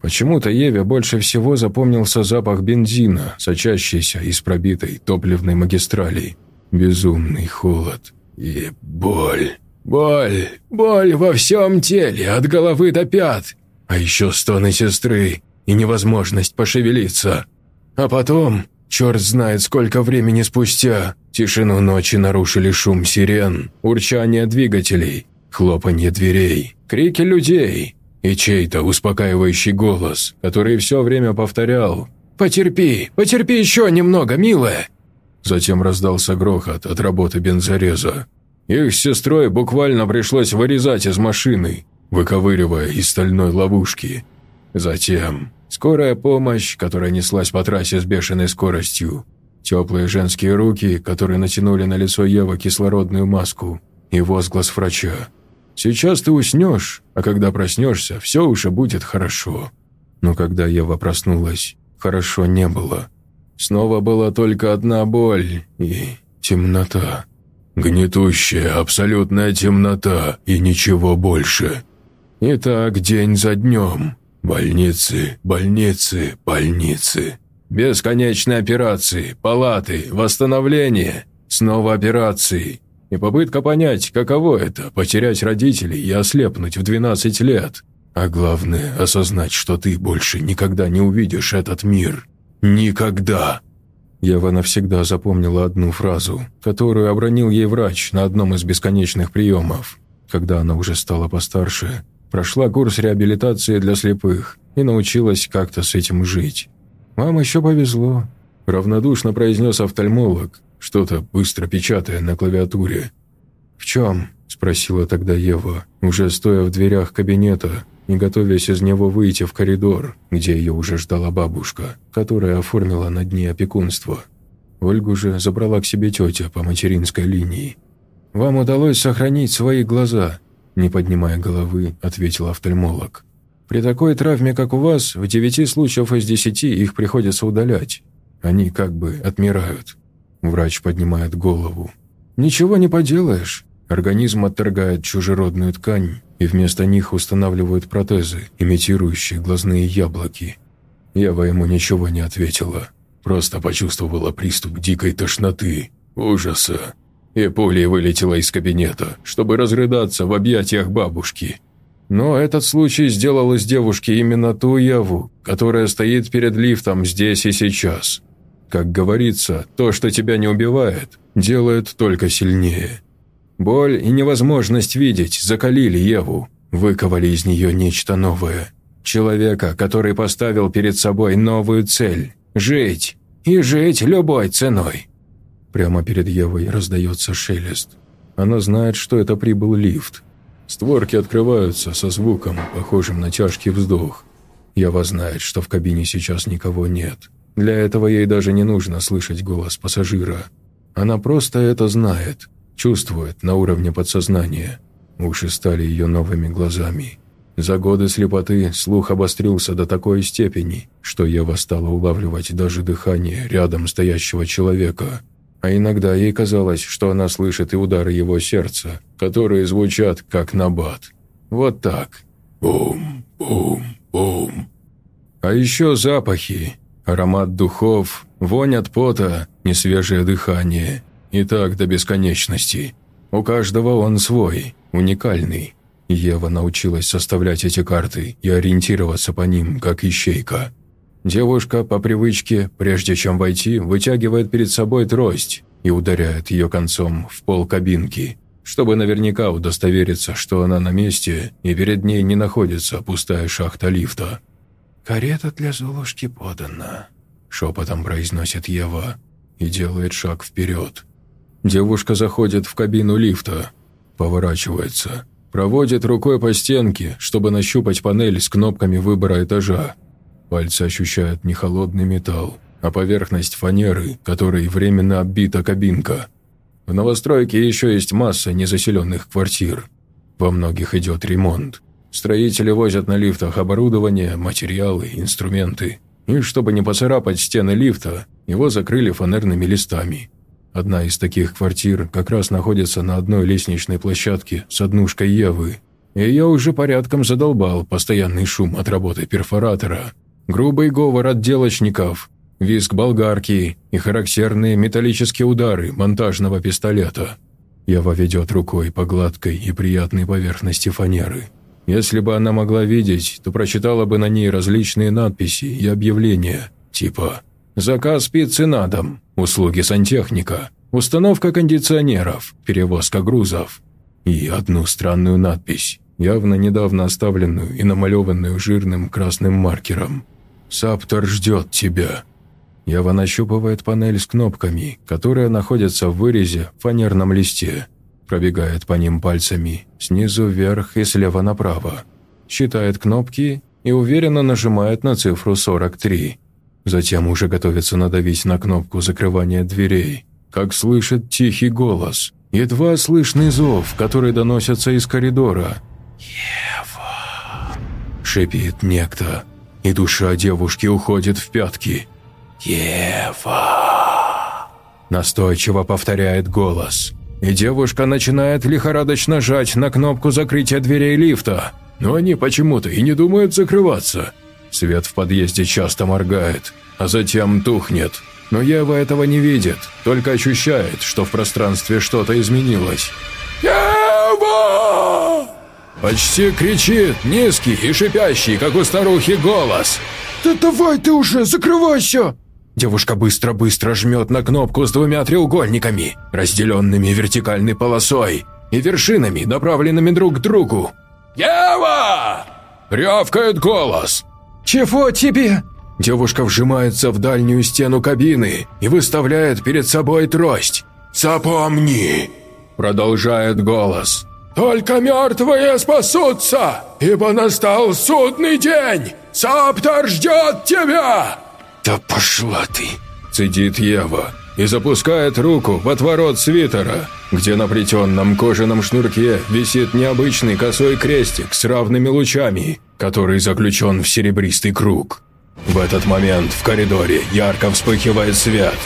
Почему-то Еве больше всего запомнился запах бензина, сочащийся из пробитой топливной магистрали. Безумный холод и боль. Боль, боль во всем теле, от головы до пят. А еще стоны сестры и невозможность пошевелиться. А потом Черт знает, сколько времени спустя. Тишину ночи нарушили шум сирен, урчание двигателей, хлопанье дверей, крики людей и чей-то успокаивающий голос, который все время повторял «Потерпи, потерпи еще немного, милая!» Затем раздался грохот от работы бензореза. Их с сестрой буквально пришлось вырезать из машины, выковыривая из стальной ловушки. Затем Скорая помощь, которая неслась по трассе с бешеной скоростью. Теплые женские руки, которые натянули на лицо Евы кислородную маску. И возглас врача. «Сейчас ты уснешь, а когда проснешься, все уже будет хорошо». Но когда Ева проснулась, хорошо не было. Снова была только одна боль и темнота. Гнетущая, абсолютная темнота и ничего больше. И так день за днем, Больницы, больницы, больницы. Бесконечные операции, палаты, восстановление, снова операции. И попытка понять, каково это – потерять родителей и ослепнуть в 12 лет. А главное – осознать, что ты больше никогда не увидишь этот мир. Никогда. Ева навсегда запомнила одну фразу, которую обронил ей врач на одном из бесконечных приемов, когда она уже стала постарше Прошла курс реабилитации для слепых и научилась как-то с этим жить. «Вам еще повезло», – равнодушно произнес офтальмолог, что-то быстро печатая на клавиатуре. «В чем?» – спросила тогда Ева, уже стоя в дверях кабинета и готовясь из него выйти в коридор, где ее уже ждала бабушка, которая оформила над ней опекунство. Ольгу же забрала к себе тетя по материнской линии. «Вам удалось сохранить свои глаза», не поднимая головы, ответил офтальмолог. «При такой травме, как у вас, в девяти случаев из десяти их приходится удалять. Они как бы отмирают». Врач поднимает голову. «Ничего не поделаешь. Организм отторгает чужеродную ткань, и вместо них устанавливают протезы, имитирующие глазные яблоки». Ева ему ничего не ответила. Просто почувствовала приступ дикой тошноты, ужаса и пулей вылетела из кабинета, чтобы разрыдаться в объятиях бабушки. Но этот случай сделал из девушки именно ту Яву, которая стоит перед лифтом здесь и сейчас. Как говорится, то, что тебя не убивает, делает только сильнее. Боль и невозможность видеть закалили Еву, выковали из нее нечто новое. Человека, который поставил перед собой новую цель – жить. И жить любой ценой. Прямо перед Евой раздается шелест. Она знает, что это прибыл лифт. Створки открываются со звуком, похожим на тяжкий вздох. Ева знает, что в кабине сейчас никого нет. Для этого ей даже не нужно слышать голос пассажира. Она просто это знает, чувствует на уровне подсознания. Уши стали ее новыми глазами. За годы слепоты слух обострился до такой степени, что Ева стала улавливать даже дыхание рядом стоящего человека – а иногда ей казалось, что она слышит и удары его сердца, которые звучат как набат. Вот так. Бум, бум, бум. А еще запахи, аромат духов, вонь от пота, несвежее дыхание. И так до бесконечности. У каждого он свой, уникальный. Ева научилась составлять эти карты и ориентироваться по ним, как ищейка. Девушка, по привычке, прежде чем войти, вытягивает перед собой трость и ударяет ее концом в пол кабинки, чтобы наверняка удостовериться, что она на месте и перед ней не находится пустая шахта лифта. «Карета для Золушки подана», – шепотом произносит Ева и делает шаг вперед. Девушка заходит в кабину лифта, поворачивается, проводит рукой по стенке, чтобы нащупать панель с кнопками выбора этажа. Пальцы ощущают не холодный металл, а поверхность фанеры, которой временно оббита кабинка. В новостройке еще есть масса незаселенных квартир. Во многих идет ремонт. Строители возят на лифтах оборудование, материалы, инструменты. И чтобы не поцарапать стены лифта, его закрыли фанерными листами. Одна из таких квартир как раз находится на одной лестничной площадке с однушкой Евы. И ее уже порядком задолбал постоянный шум от работы перфоратора, грубый говор отделочников, визг болгарки и характерные металлические удары монтажного пистолета. Ева ведет рукой по гладкой и приятной поверхности фанеры. Если бы она могла видеть, то прочитала бы на ней различные надписи и объявления, типа «Заказ пиццы на дом», «Услуги сантехника», «Установка кондиционеров», «Перевозка грузов» и одну странную надпись, явно недавно оставленную и намалеванную жирным красным маркером. «Саптор ждет тебя». Ява нащупывает панель с кнопками, которая находится в вырезе в фанерном листе – пробегает по ним пальцами, снизу вверх и слева направо. Считает кнопки и уверенно нажимает на цифру 43. Затем уже готовится надавить на кнопку закрывания дверей, как слышит тихий голос, едва слышный зов, который доносится из коридора. «Ева!» – шипит некто, и душа девушки уходит в пятки. «Ева!» – настойчиво повторяет голос – и девушка начинает лихорадочно жать на кнопку закрытия дверей лифта, но они почему-то и не думают закрываться. Свет в подъезде часто моргает, а затем тухнет. Но Ева этого не видит, только ощущает, что в пространстве что-то изменилось. «Ева!» Почти кричит низкий и шипящий, как у старухи, голос. «Да давай ты уже, закрывайся!» Девушка быстро-быстро жмет на кнопку с двумя треугольниками, разделенными вертикальной полосой и вершинами, направленными друг к другу. «Ева!» – рявкает голос. «Чего тебе?» Девушка вжимается в дальнюю стену кабины и выставляет перед собой трость. «Запомни!» – продолжает голос. «Только мертвые спасутся, ибо настал судный день! Саптор ждет тебя!» «Да пошла ты!» – цедит Ева и запускает руку в отворот свитера, где на плетенном кожаном шнурке висит необычный косой крестик с равными лучами, который заключен в серебристый круг. В этот момент в коридоре ярко вспыхивает свет.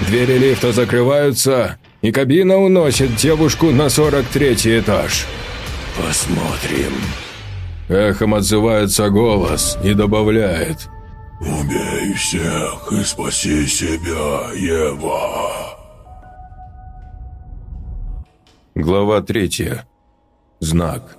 Двери лифта закрываются, и кабина уносит девушку на 43 этаж. «Посмотрим». Эхом отзывается голос и добавляет – «Убей всех и спаси себя, Ева!» Глава третья. Знак.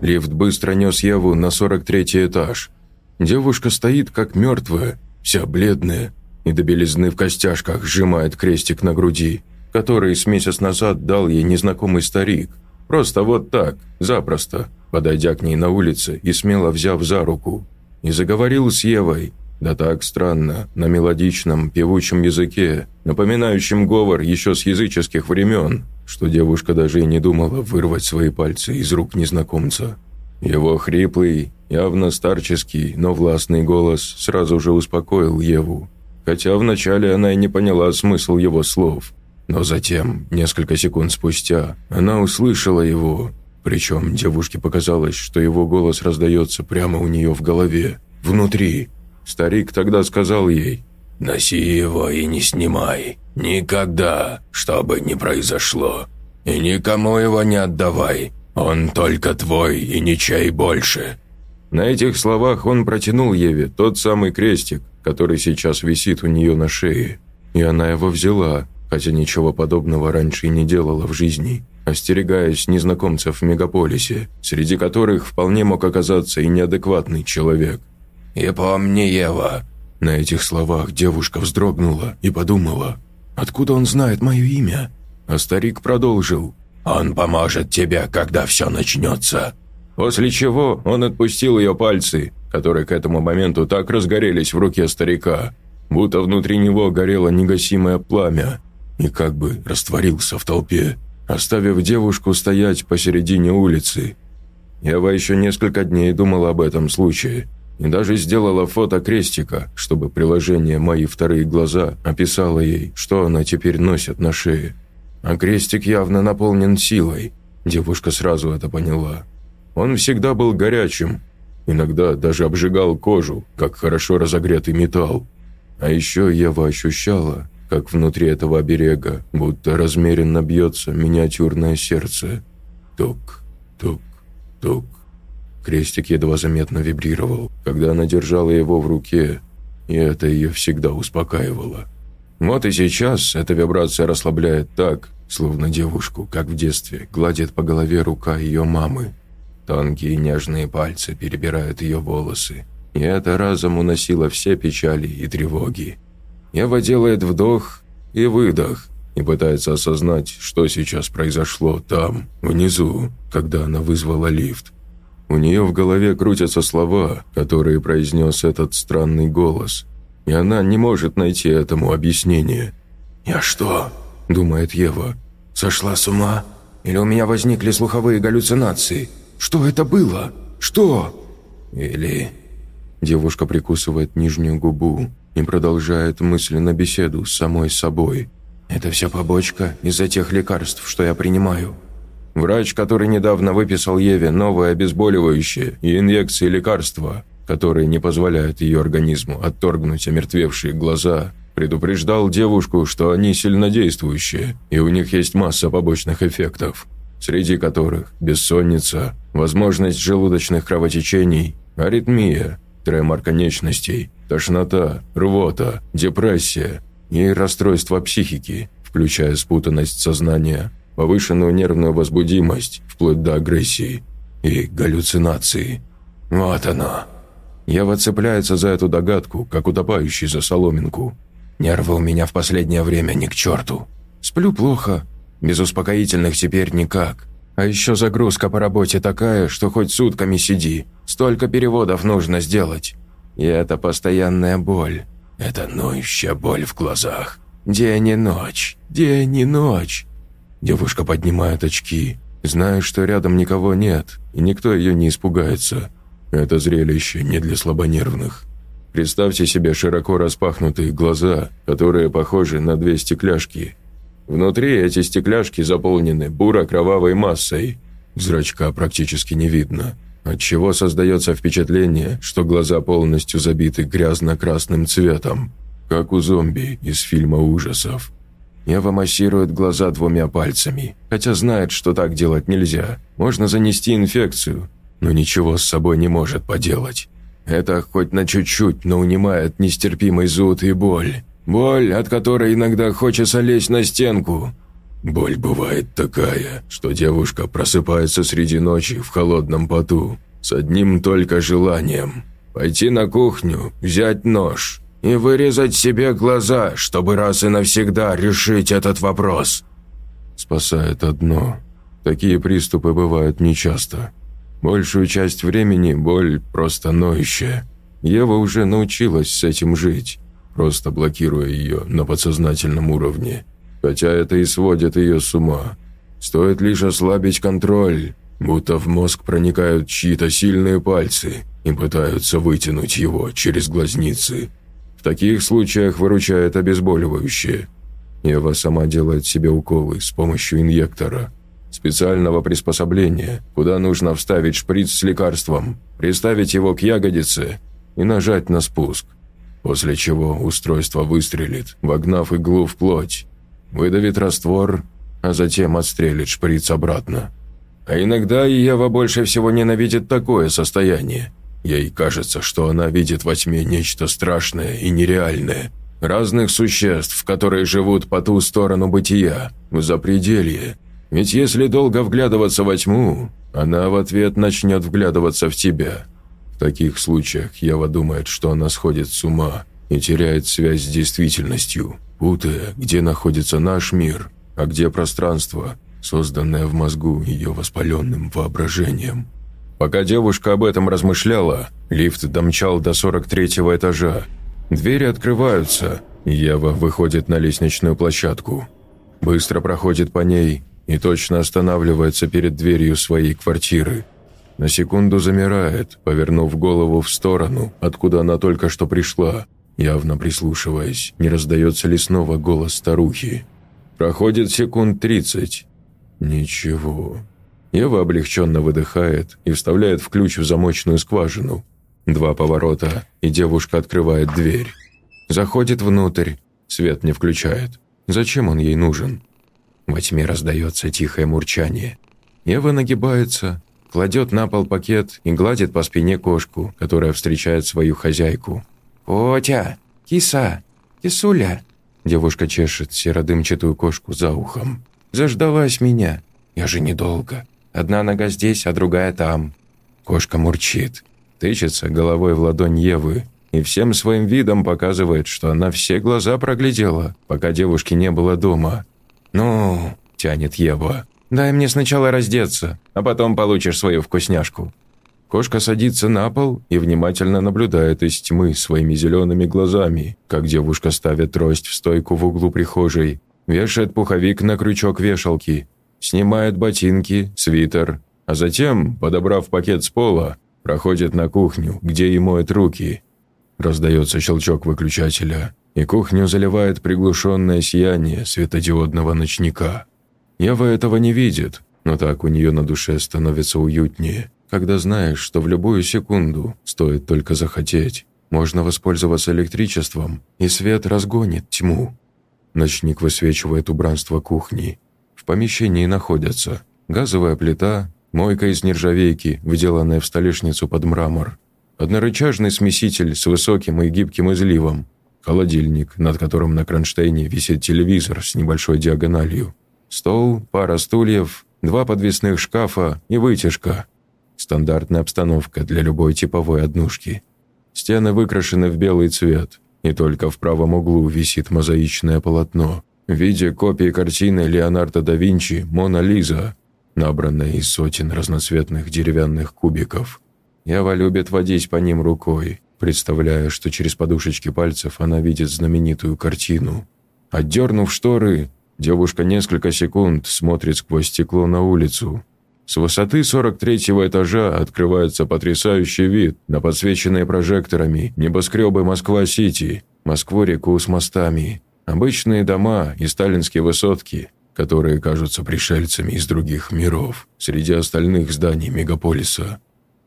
Лифт быстро нес Еву на 43 этаж. Девушка стоит как мертвая, вся бледная, и до белизны в костяшках сжимает крестик на груди, который с месяц назад дал ей незнакомый старик. Просто вот так, запросто, подойдя к ней на улице и смело взяв за руку и заговорил с Евой, да так странно, на мелодичном, певучем языке, напоминающем говор еще с языческих времен, что девушка даже и не думала вырвать свои пальцы из рук незнакомца. Его хриплый, явно старческий, но властный голос сразу же успокоил Еву, хотя вначале она и не поняла смысл его слов. Но затем, несколько секунд спустя, она услышала его, причем девушке показалось, что его голос раздается прямо у нее в голове, внутри. Старик тогда сказал ей «Носи его и не снимай. Никогда, что бы ни произошло. И никому его не отдавай. Он только твой и ничей больше». На этих словах он протянул Еве тот самый крестик, который сейчас висит у нее на шее. И она его взяла, хотя ничего подобного раньше и не делала в жизни, остерегаясь незнакомцев в мегаполисе, среди которых вполне мог оказаться и неадекватный человек. «И помни, Ева!» На этих словах девушка вздрогнула и подумала, «Откуда он знает мое имя?» А старик продолжил, «Он поможет тебе, когда все начнется». После чего он отпустил ее пальцы, которые к этому моменту так разгорелись в руке старика, будто внутри него горело негасимое пламя, и как бы растворился в толпе, оставив девушку стоять посередине улицы. Ева еще несколько дней думала об этом случае и даже сделала фото крестика, чтобы приложение «Мои вторые глаза» описало ей, что она теперь носит на шее. А крестик явно наполнен силой. Девушка сразу это поняла. Он всегда был горячим, иногда даже обжигал кожу, как хорошо разогретый металл. А еще Ева ощущала, как внутри этого оберега, будто размеренно бьется миниатюрное сердце. Тук, тук, тук. Крестик едва заметно вибрировал, когда она держала его в руке, и это ее всегда успокаивало. Вот и сейчас эта вибрация расслабляет так, словно девушку, как в детстве, гладит по голове рука ее мамы. Тонкие нежные пальцы перебирают ее волосы, и это разом уносило все печали и тревоги. Ева делает вдох и выдох и пытается осознать, что сейчас произошло там, внизу, когда она вызвала лифт. У нее в голове крутятся слова, которые произнес этот странный голос, и она не может найти этому объяснение. «Я что?» – думает Ева. «Сошла с ума? Или у меня возникли слуховые галлюцинации? Что это было? Что?» «Или...» Девушка прикусывает нижнюю губу, и продолжает мысленно беседу с самой собой. «Это все побочка из-за тех лекарств, что я принимаю». Врач, который недавно выписал Еве новое обезболивающее и инъекции лекарства, которые не позволяют ее организму отторгнуть омертвевшие глаза, предупреждал девушку, что они сильнодействующие, и у них есть масса побочных эффектов, среди которых бессонница, возможность желудочных кровотечений, аритмия, тремор конечностей, тошнота, рвота, депрессия и расстройства психики, включая спутанность сознания, повышенную нервную возбудимость, вплоть до агрессии и галлюцинации. Вот оно. Ева цепляется за эту догадку, как утопающий за соломинку. Нервы у меня в последнее время ни к черту. Сплю плохо, без успокоительных теперь никак. А еще загрузка по работе такая, что хоть сутками сиди. Столько переводов нужно сделать. И это постоянная боль. Это ноющая боль в глазах. День и ночь, день и ночь. Девушка поднимает очки, зная, что рядом никого нет, и никто ее не испугается. Это зрелище не для слабонервных. Представьте себе широко распахнутые глаза, которые похожи на две стекляшки. Внутри эти стекляшки заполнены буро-кровавой массой. Зрачка практически не видно отчего создается впечатление, что глаза полностью забиты грязно-красным цветом, как у зомби из фильма ужасов. Ева массирует глаза двумя пальцами, хотя знает, что так делать нельзя. Можно занести инфекцию, но ничего с собой не может поделать. Это хоть на чуть-чуть, но унимает нестерпимый зуд и боль. Боль, от которой иногда хочется лезть на стенку, Боль бывает такая, что девушка просыпается среди ночи в холодном поту с одним только желанием – пойти на кухню, взять нож и вырезать себе глаза, чтобы раз и навсегда решить этот вопрос. Спасает одно – такие приступы бывают нечасто. Большую часть времени боль просто ноющая. Ева уже научилась с этим жить, просто блокируя ее на подсознательном уровне – хотя это и сводит ее с ума. Стоит лишь ослабить контроль, будто в мозг проникают чьи-то сильные пальцы и пытаются вытянуть его через глазницы. В таких случаях выручает обезболивающее. Ева сама делает себе уколы с помощью инъектора, специального приспособления, куда нужно вставить шприц с лекарством, приставить его к ягодице и нажать на спуск, после чего устройство выстрелит, вогнав иглу в плоть выдавит раствор, а затем отстрелит шприц обратно. А иногда Ева больше всего ненавидит такое состояние. Ей кажется, что она видит во тьме нечто страшное и нереальное, разных существ, которые живут по ту сторону бытия, в запределье. Ведь если долго вглядываться во тьму, она в ответ начнет вглядываться в тебя. Таких случаях Ева думает, что она сходит с ума и теряет связь с действительностью, путая, где находится наш мир, а где пространство, созданное в мозгу ее воспаленным воображением. Пока девушка об этом размышляла, лифт домчал до 43-го этажа. Двери открываются, и Ева выходит на лестничную площадку. Быстро проходит по ней и точно останавливается перед дверью своей квартиры. На секунду замирает, повернув голову в сторону, откуда она только что пришла, явно прислушиваясь, не раздается ли снова голос старухи. Проходит секунд тридцать. Ничего. Ева облегченно выдыхает и вставляет в ключ в замочную скважину. Два поворота, и девушка открывает дверь. Заходит внутрь, свет не включает. Зачем он ей нужен? Во тьме раздается тихое мурчание. Ева нагибается, кладет на пол пакет и гладит по спине кошку, которая встречает свою хозяйку. «Котя! Киса! Кисуля!» Девушка чешет серодымчатую кошку за ухом. «Заждалась меня. Я же недолго. Одна нога здесь, а другая там». Кошка мурчит, тычется головой в ладонь Евы и всем своим видом показывает, что она все глаза проглядела, пока девушки не было дома. «Ну...» – тянет Ева. «Дай мне сначала раздеться, а потом получишь свою вкусняшку». Кошка садится на пол и внимательно наблюдает из тьмы своими зелеными глазами, как девушка ставит трость в стойку в углу прихожей, вешает пуховик на крючок вешалки, снимает ботинки, свитер, а затем, подобрав пакет с пола, проходит на кухню, где и моет руки. Раздается щелчок выключателя, и кухню заливает приглушенное сияние светодиодного ночника. Ева этого не видит, но так у нее на душе становится уютнее, когда знаешь, что в любую секунду, стоит только захотеть, можно воспользоваться электричеством, и свет разгонит тьму. Ночник высвечивает убранство кухни. В помещении находятся газовая плита, мойка из нержавейки, вделанная в столешницу под мрамор, однорычажный смеситель с высоким и гибким изливом, холодильник, над которым на кронштейне висит телевизор с небольшой диагональю, стол, пара стульев, два подвесных шкафа и вытяжка. Стандартная обстановка для любой типовой однушки. Стены выкрашены в белый цвет, и только в правом углу висит мозаичное полотно в виде копии картины Леонардо да Винчи «Мона Лиза», набранная из сотен разноцветных деревянных кубиков. Ява любит водить по ним рукой, представляя, что через подушечки пальцев она видит знаменитую картину. Отдернув шторы, девушка несколько секунд смотрит сквозь стекло на улицу. С высоты 43-го этажа открывается потрясающий вид на подсвеченные прожекторами небоскребы Москва-Сити, Москву-реку с мостами, обычные дома и сталинские высотки, которые кажутся пришельцами из других миров среди остальных зданий мегаполиса.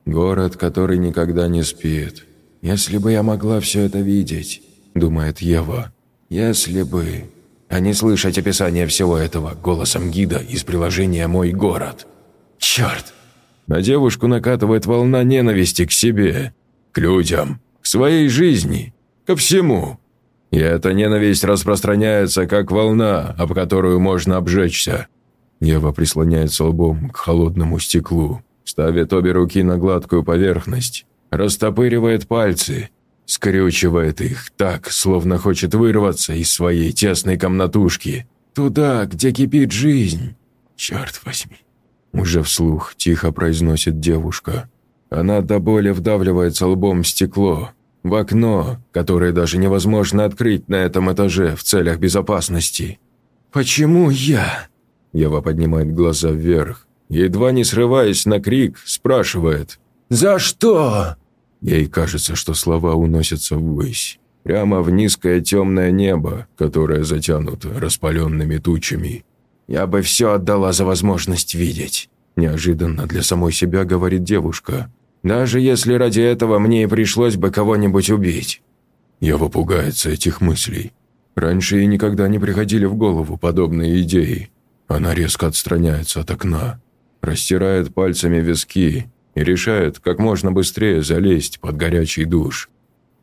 Город, который никогда не спит, «Если бы я могла все это видеть», — думает Ева. «Если бы...» А не слышать описание всего этого голосом гида из приложения «Мой город». Черт! На девушку накатывает волна ненависти к себе, к людям, к своей жизни, ко всему. И эта ненависть распространяется, как волна, об которую можно обжечься. Ева прислоняется лбом к холодному стеклу, ставит обе руки на гладкую поверхность растопыривает пальцы, скрючивает их так, словно хочет вырваться из своей тесной комнатушки, туда, где кипит жизнь. Черт возьми. Уже вслух тихо произносит девушка. Она до боли вдавливается лбом в стекло, в окно, которое даже невозможно открыть на этом этаже в целях безопасности. «Почему я?» Ева поднимает глаза вверх, едва не срываясь на крик, спрашивает. «За что?» Ей кажется, что слова уносятся ввысь, прямо в низкое темное небо, которое затянуто распаленными тучами. «Я бы все отдала за возможность видеть», – неожиданно для самой себя говорит девушка. «Даже если ради этого мне и пришлось бы кого-нибудь убить». Я пугается этих мыслей. Раньше ей никогда не приходили в голову подобные идеи. Она резко отстраняется от окна, растирает пальцами виски и решает как можно быстрее залезть под горячий душ.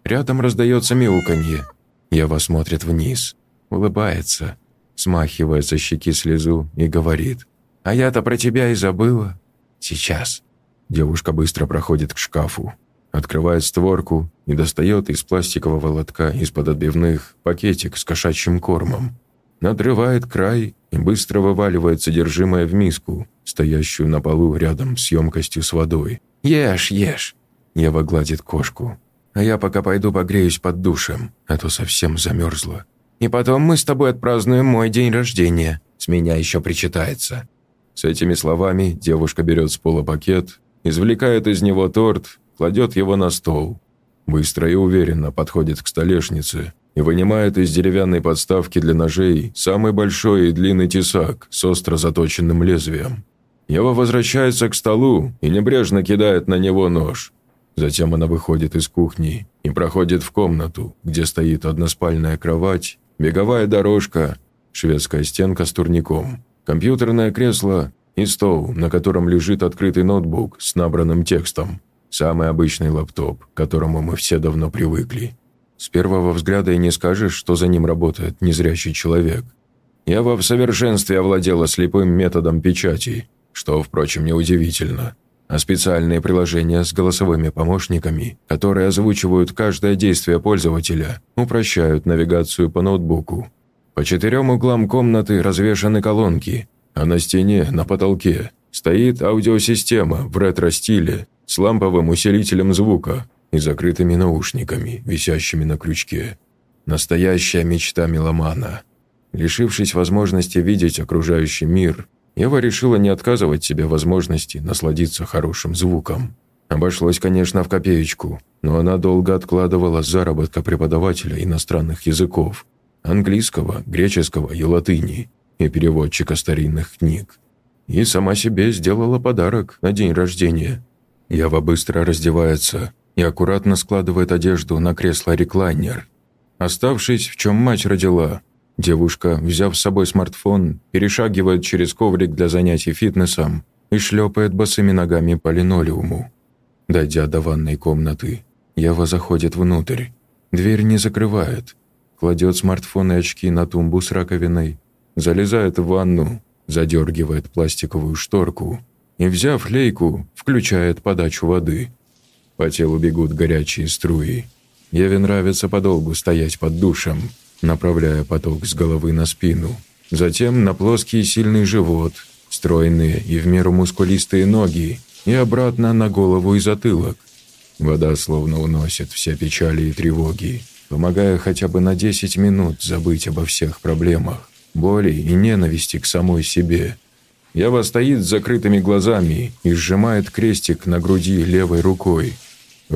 Рядом раздается мяуканье. Ева смотрит вниз, улыбается, смахивая со щеки слезу и говорит. «А я-то про тебя и забыла. Сейчас». Девушка быстро проходит к шкафу, открывает створку и достает из пластикового лотка из-под отбивных пакетик с кошачьим кормом. Надрывает край и быстро вываливает содержимое в миску, стоящую на полу рядом с емкостью с водой. «Ешь, ешь!» Ева гладит кошку. «А я пока пойду погреюсь под душем, а то совсем замерзла. И потом мы с тобой отпразднуем мой день рождения. С меня еще причитается». С этими словами девушка берет с пола пакет, извлекает из него торт, кладет его на стол. Быстро и уверенно подходит к столешнице и вынимает из деревянной подставки для ножей самый большой и длинный тесак с остро заточенным лезвием. Ева возвращается к столу и небрежно кидает на него нож. Затем она выходит из кухни и проходит в комнату, где стоит односпальная кровать, беговая дорожка, шведская стенка с турником, компьютерное кресло и стол, на котором лежит открытый ноутбук с набранным текстом. Самый обычный лаптоп, к которому мы все давно привыкли. С первого взгляда и не скажешь, что за ним работает незрячий человек. Я во в совершенстве овладела слепым методом печати, что, впрочем, неудивительно. А специальные приложения с голосовыми помощниками, которые озвучивают каждое действие пользователя, упрощают навигацию по ноутбуку. По четырем углам комнаты развешаны колонки, а на стене, на потолке, стоит аудиосистема в ретро-стиле с ламповым усилителем звука и закрытыми наушниками, висящими на крючке. Настоящая мечта меломана. Лишившись возможности видеть окружающий мир, Ева решила не отказывать себе возможности насладиться хорошим звуком. Обошлось, конечно, в копеечку, но она долго откладывала заработка преподавателя иностранных языков, английского, греческого и латыни, и переводчика старинных книг. И сама себе сделала подарок на день рождения. Ява быстро раздевается и аккуратно складывает одежду на кресло-реклайнер. Оставшись, в чем мать родила, девушка, взяв с собой смартфон, перешагивает через коврик для занятий фитнесом и шлепает босыми ногами по линолеуму. Дойдя до ванной комнаты, Ява заходит внутрь. Дверь не закрывает. Кладет смартфон и очки на тумбу с раковиной, залезает в ванну, задергивает пластиковую шторку и, взяв лейку, включает подачу воды – по телу бегут горячие струи. Еве нравится подолгу стоять под душем, направляя поток с головы на спину. Затем на плоский сильный живот, стройные и в меру мускулистые ноги, и обратно на голову и затылок. Вода словно уносит все печали и тревоги, помогая хотя бы на 10 минут забыть обо всех проблемах, боли и ненависти к самой себе. Ява стоит с закрытыми глазами и сжимает крестик на груди левой рукой,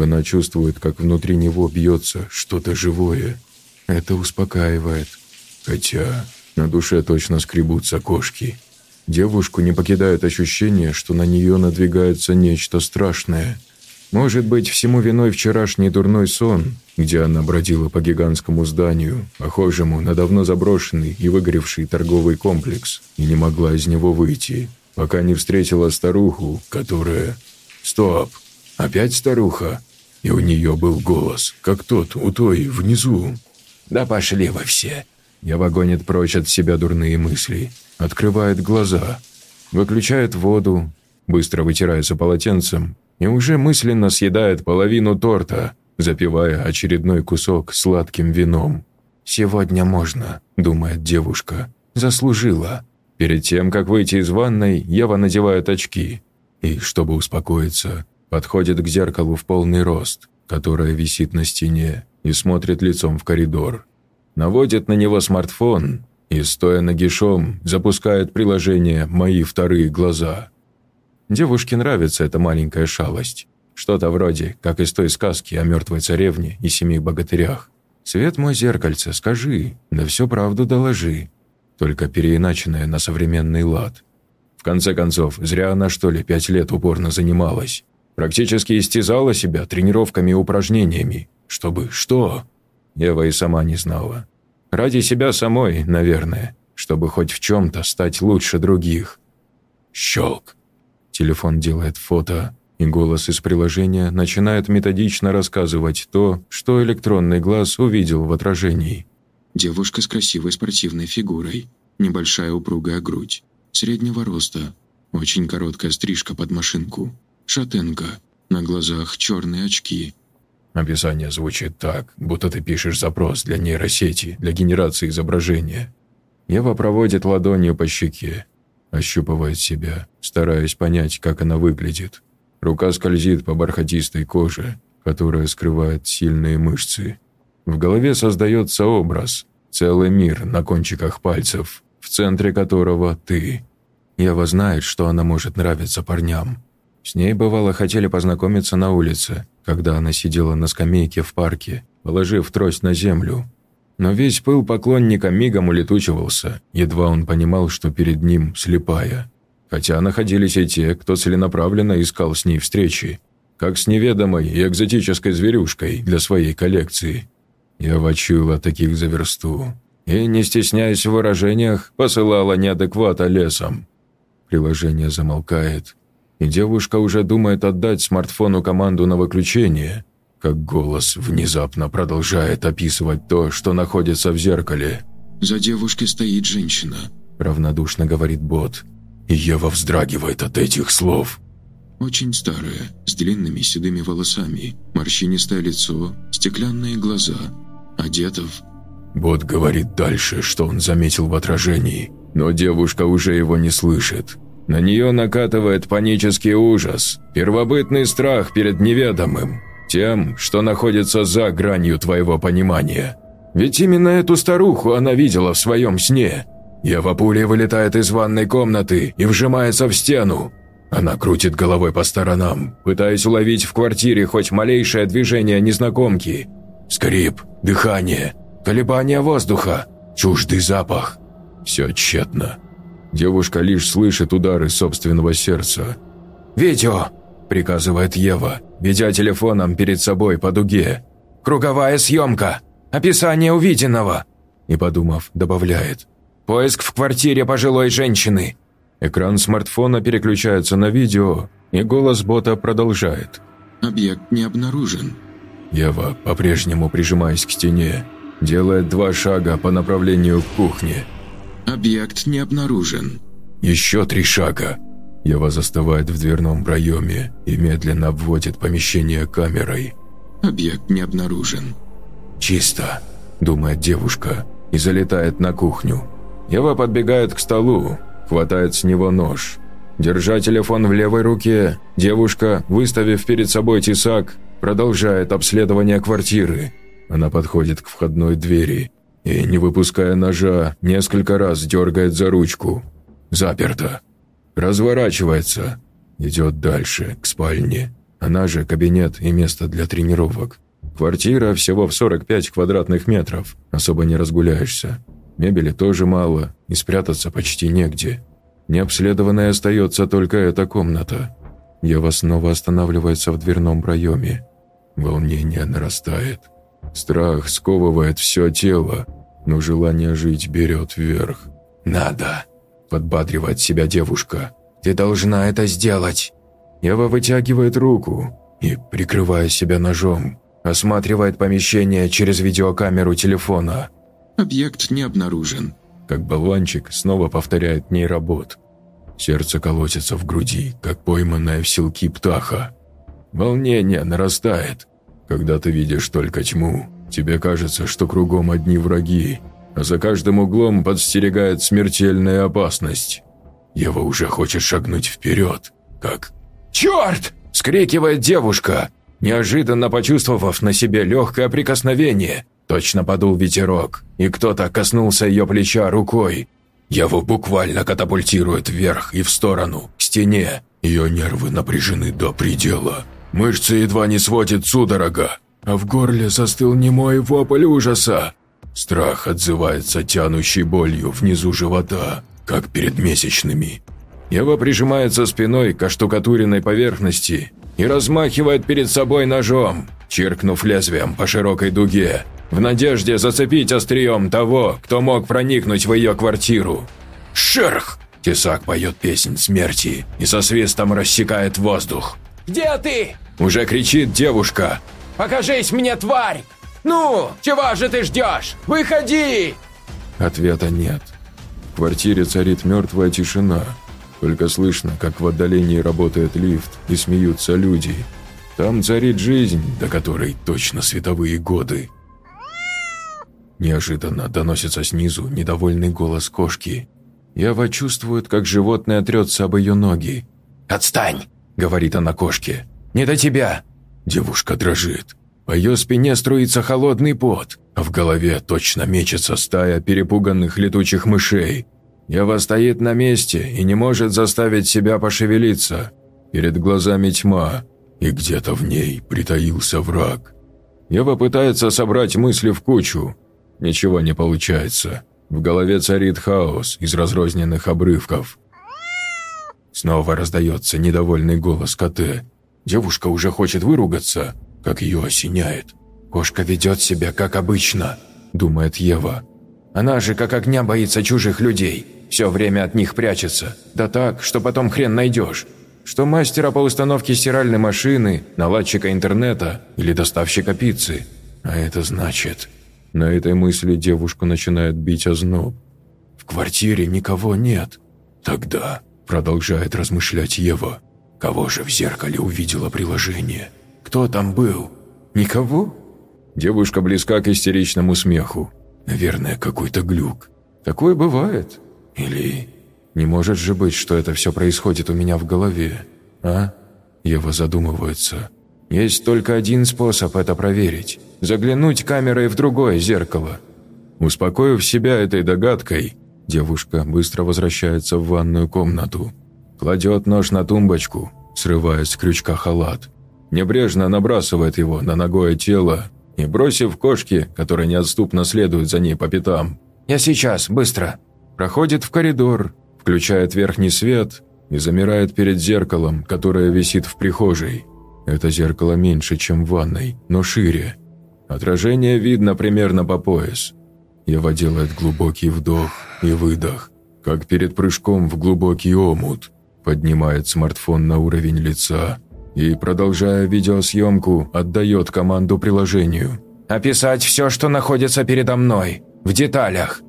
она чувствует, как внутри него бьется что-то живое. Это успокаивает. Хотя на душе точно скребутся кошки. Девушку не покидает ощущение, что на нее надвигается нечто страшное. Может быть, всему виной вчерашний дурной сон, где она бродила по гигантскому зданию, похожему на давно заброшенный и выгоревший торговый комплекс, и не могла из него выйти, пока не встретила старуху, которая... Стоп! Опять старуха? И у нее был голос, как тот у той внизу. «Да пошли вы все!» Я вагонит прочь от себя дурные мысли. Открывает глаза. Выключает воду. Быстро вытирается полотенцем. И уже мысленно съедает половину торта, запивая очередной кусок сладким вином. «Сегодня можно», — думает девушка. «Заслужила». Перед тем, как выйти из ванной, Ева надевает очки. И, чтобы успокоиться, подходит к зеркалу в полный рост, которое висит на стене, и смотрит лицом в коридор. Наводит на него смартфон и, стоя нагишом, запускает приложение «Мои вторые глаза». Девушке нравится эта маленькая шалость. Что-то вроде, как из той сказки о мертвой царевне и семи богатырях. «Свет мой зеркальце, скажи, да всю правду доложи». Только переиначенное на современный лад. В конце концов, зря она, что ли, пять лет упорно занималась. Практически истязала себя тренировками и упражнениями. Чтобы что? Ева и сама не знала. Ради себя самой, наверное, чтобы хоть в чем-то стать лучше других. Щелк. Телефон делает фото, и голос из приложения начинает методично рассказывать то, что электронный глаз увидел в отражении. Девушка с красивой спортивной фигурой, небольшая упругая грудь, среднего роста, очень короткая стрижка под машинку, шатенка, на глазах черные очки. Описание звучит так, будто ты пишешь запрос для нейросети, для генерации изображения. Ева проводит ладонью по щеке, ощупывает себя, стараясь понять, как она выглядит. Рука скользит по бархатистой коже, которая скрывает сильные мышцы. В голове создается образ, целый мир на кончиках пальцев, в центре которого ты. Ева знает, что она может нравиться парням. С ней, бывало, хотели познакомиться на улице, когда она сидела на скамейке в парке, положив трость на землю. Но весь пыл поклонника мигом улетучивался, едва он понимал, что перед ним слепая. Хотя находились и те, кто целенаправленно искал с ней встречи, как с неведомой и экзотической зверюшкой для своей коллекции. Я вочула таких за версту и, не стесняясь в выражениях, посылала неадеквата лесом. Приложение замолкает, и девушка уже думает отдать смартфону команду на выключение, как голос внезапно продолжает описывать то, что находится в зеркале. «За девушкой стоит женщина», – равнодушно говорит бот – и Ева вздрагивает от этих слов. Очень старая, с длинными седыми волосами, морщинистое лицо, стеклянные глаза, одета в... Бот говорит дальше, что он заметил в отражении, но девушка уже его не слышит. На нее накатывает панический ужас, первобытный страх перед неведомым, тем, что находится за гранью твоего понимания. Ведь именно эту старуху она видела в своем сне – Ева пулей вылетает из ванной комнаты и вжимается в стену. Она крутит головой по сторонам, пытаясь уловить в квартире хоть малейшее движение незнакомки. Скрип, дыхание, колебания воздуха, чуждый запах. Все тщетно. Девушка лишь слышит удары собственного сердца. «Видео!» – приказывает Ева, ведя телефоном перед собой по дуге. «Круговая съемка! Описание увиденного!» И, подумав, добавляет – Поиск в квартире пожилой женщины». Экран смартфона переключается на видео, и голос бота продолжает. «Объект не обнаружен». Ева, по-прежнему прижимаясь к стене, делает два шага по направлению к кухне. «Объект не обнаружен». Еще три шага. Ева застывает в дверном проеме и медленно обводит помещение камерой. «Объект не обнаружен». «Чисто», – думает девушка и залетает на кухню. Ева подбегает к столу, хватает с него нож. Держа телефон в левой руке, девушка, выставив перед собой тесак, продолжает обследование квартиры. Она подходит к входной двери и, не выпуская ножа, несколько раз дергает за ручку. Заперто. Разворачивается. Идет дальше, к спальне. Она же кабинет и место для тренировок. Квартира всего в 45 квадратных метров, особо не разгуляешься. Мебели тоже мало, и спрятаться почти негде. Необследованной остается только эта комната. Ева снова останавливается в дверном проеме. Волнение нарастает. Страх сковывает все тело, но желание жить берет вверх. «Надо!» – подбадривает себя девушка. «Ты должна это сделать!» Ева вытягивает руку и, прикрывая себя ножом, осматривает помещение через видеокамеру телефона – Объект не обнаружен. Как болванчик снова повторяет нейробот. Сердце колотится в груди, как пойманная в селки птаха. Волнение нарастает. Когда ты видишь только тьму, тебе кажется, что кругом одни враги, а за каждым углом подстерегает смертельная опасность. Ева уже хочет шагнуть вперед, как «Черт!» – скрикивает девушка, неожиданно почувствовав на себе легкое прикосновение – Точно подул ветерок, и кто-то коснулся ее плеча рукой. Его буквально катапультирует вверх и в сторону, к стене. Ее нервы напряжены до предела. Мышцы едва не сводит судорога, а в горле застыл немой вопль ужаса. Страх отзывается тянущей болью внизу живота, как перед месячными. Ева прижимается спиной к оштукатуренной поверхности и размахивает перед собой ножом, чиркнув лезвием по широкой дуге в надежде зацепить острием того, кто мог проникнуть в ее квартиру. «Шерх!» Тесак поет песнь смерти и со свистом рассекает воздух. Где ты?» Уже кричит девушка. «Покажись мне, тварь! Ну, чего же ты ждешь? Выходи!» Ответа нет. В квартире царит мертвая тишина. Только слышно, как в отдалении работает лифт и смеются люди. Там царит жизнь, до которой точно световые годы. Неожиданно доносится снизу недовольный голос кошки. Ява чувствует, как животное трется об ее ноги. «Отстань!» – говорит она кошке. «Не до тебя!» Девушка дрожит. По ее спине струится холодный пот, а в голове точно мечется стая перепуганных летучих мышей. Ява стоит на месте и не может заставить себя пошевелиться. Перед глазами тьма, и где-то в ней притаился враг. Ева пытается собрать мысли в кучу. Ничего не получается. В голове царит хаос из разрозненных обрывков. Снова раздается недовольный голос КТ. Девушка уже хочет выругаться, как ее осеняет. «Кошка ведет себя, как обычно», – думает Ева. «Она же как огня боится чужих людей. Все время от них прячется. Да так, что потом хрен найдешь. Что мастера по установке стиральной машины, наладчика интернета или доставщика пиццы. А это значит... На этой мысли девушку начинает бить озноб. В квартире никого нет. Тогда, продолжает размышлять Ева, кого же в зеркале увидела приложение? Кто там был? Никого? Девушка близка к истеричному смеху. Наверное, какой-то глюк. Такое бывает. Или не может же быть, что это все происходит у меня в голове, а? Ева задумывается. Есть только один способ это проверить – заглянуть камерой в другое зеркало. Успокоив себя этой догадкой, девушка быстро возвращается в ванную комнату. Кладет нож на тумбочку, срывая с крючка халат. Небрежно набрасывает его на ногое тело и, бросив кошки, которые неотступно следуют за ней по пятам. «Я сейчас, быстро!» Проходит в коридор, включает верхний свет и замирает перед зеркалом, которое висит в прихожей. Это зеркало меньше, чем в ванной, но шире. Отражение видно примерно по пояс. Ева делает глубокий вдох и выдох, как перед прыжком в глубокий омут. Поднимает смартфон на уровень лица и, продолжая видеосъемку, отдает команду приложению. «Описать все, что находится передо мной, в деталях».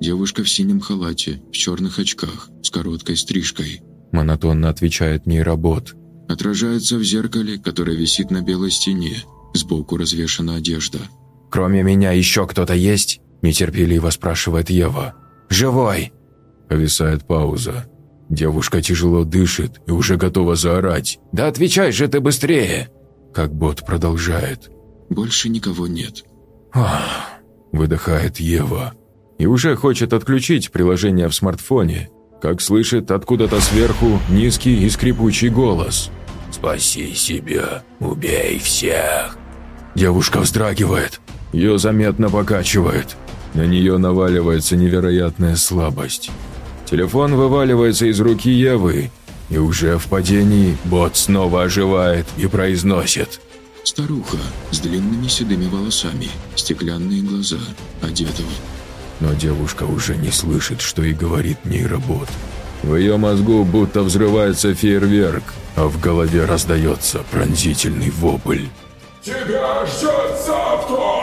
Девушка в синем халате, в черных очках, с короткой стрижкой. Монотонно отвечает нейробот. Отражается в зеркале, которое висит на белой стене. Сбоку развешана одежда. «Кроме меня еще кто-то есть?» – нетерпеливо спрашивает Ева. «Живой!» Повисает пауза. Девушка тяжело дышит и уже готова заорать. «Да отвечай же ты быстрее!» Как бот продолжает. «Больше никого нет». «Ах!» – выдыхает Ева. И уже хочет отключить приложение в смартфоне, как слышит откуда-то сверху низкий и скрипучий голос. «Спаси себя, убей всех!» Девушка вздрагивает, ее заметно покачивает. На нее наваливается невероятная слабость. Телефон вываливается из руки Евы, и уже в падении бот снова оживает и произносит. Старуха с длинными седыми волосами, стеклянные глаза, одетого но девушка уже не слышит, что и говорит нейробот. В ее мозгу будто взрывается фейерверк, а в голове раздается пронзительный вопль. «Тебя ждет завтра!»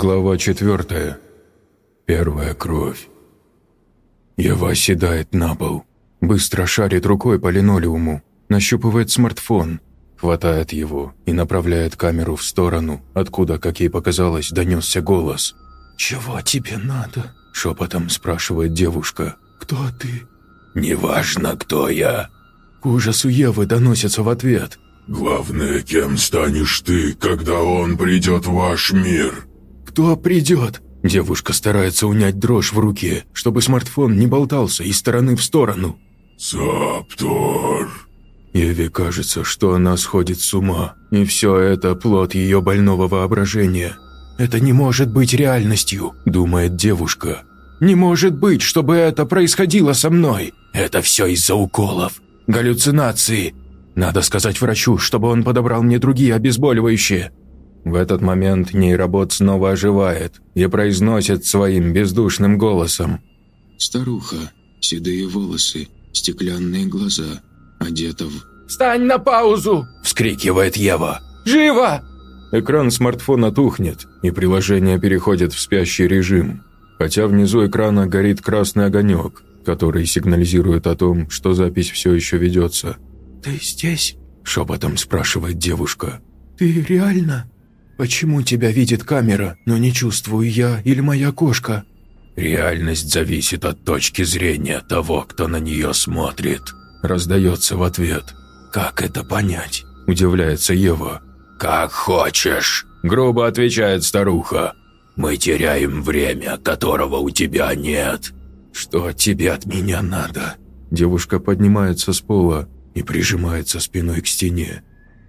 Глава четвертая. Первая кровь. Ева оседает на пол. Быстро шарит рукой по линолеуму. Нащупывает смартфон хватает его и направляет камеру в сторону, откуда, как ей показалось, донесся голос. «Чего тебе надо?» – шепотом спрашивает девушка. «Кто ты?» «Неважно, кто я». К ужасу Евы доносится в ответ. «Главное, кем станешь ты, когда он придет в ваш мир?» «Кто придет?» Девушка старается унять дрожь в руке, чтобы смартфон не болтался из стороны в сторону. «Саптор», Еве кажется, что она сходит с ума, и все это плод ее больного воображения. «Это не может быть реальностью», – думает девушка. «Не может быть, чтобы это происходило со мной. Это все из-за уколов. Галлюцинации. Надо сказать врачу, чтобы он подобрал мне другие обезболивающие». В этот момент нейробот снова оживает и произносит своим бездушным голосом. «Старуха, Седые волосы, стеклянные глаза, одета в... «Встань на паузу!» – вскрикивает Ева. «Живо!» Экран смартфона тухнет, и приложение переходит в спящий режим, хотя внизу экрана горит красный огонек, который сигнализирует о том, что запись все еще ведется. «Ты здесь?» – шепотом спрашивает девушка. «Ты реально? Почему тебя видит камера, но не чувствую я или моя кошка?» «Реальность зависит от точки зрения того, кто на нее смотрит», – раздается в ответ. «Как это понять?» – удивляется Ева. «Как хочешь», – грубо отвечает старуха. «Мы теряем время, которого у тебя нет». «Что тебе от меня надо?» Девушка поднимается с пола и прижимается спиной к стене.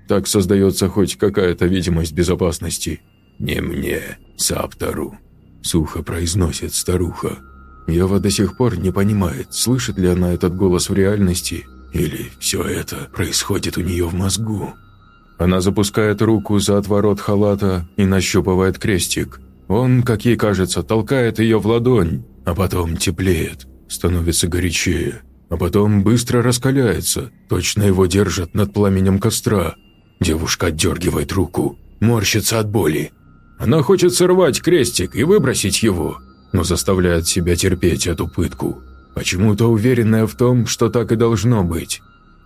Так создается хоть какая-то видимость безопасности. «Не мне, Саптору», – сухо произносит старуха. Ева до сих пор не понимает, слышит ли она этот голос в реальности, или все это происходит у нее в мозгу. Она запускает руку за отворот халата и нащупывает крестик. Он, как ей кажется, толкает ее в ладонь, а потом теплеет, становится горячее, а потом быстро раскаляется, точно его держат над пламенем костра. Девушка отдергивает руку, морщится от боли. Она хочет сорвать крестик и выбросить его, но заставляет себя терпеть эту пытку, почему-то уверенная в том, что так и должно быть.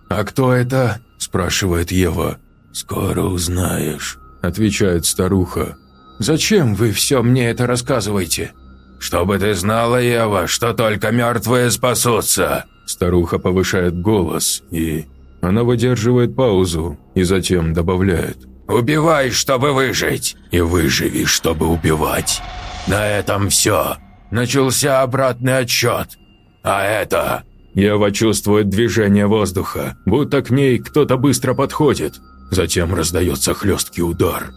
«А кто это?» – спрашивает Ева. «Скоро узнаешь», – отвечает старуха. «Зачем вы все мне это рассказываете?» «Чтобы ты знала, Ева, что только мертвые спасутся!» Старуха повышает голос, и... Она выдерживает паузу и затем добавляет. Убивай, чтобы выжить, и выживи, чтобы убивать. На этом все. Начался обратный отсчет. А это...» Ева чувствует движение воздуха, будто к ней кто-то быстро подходит. Затем раздается хлесткий удар.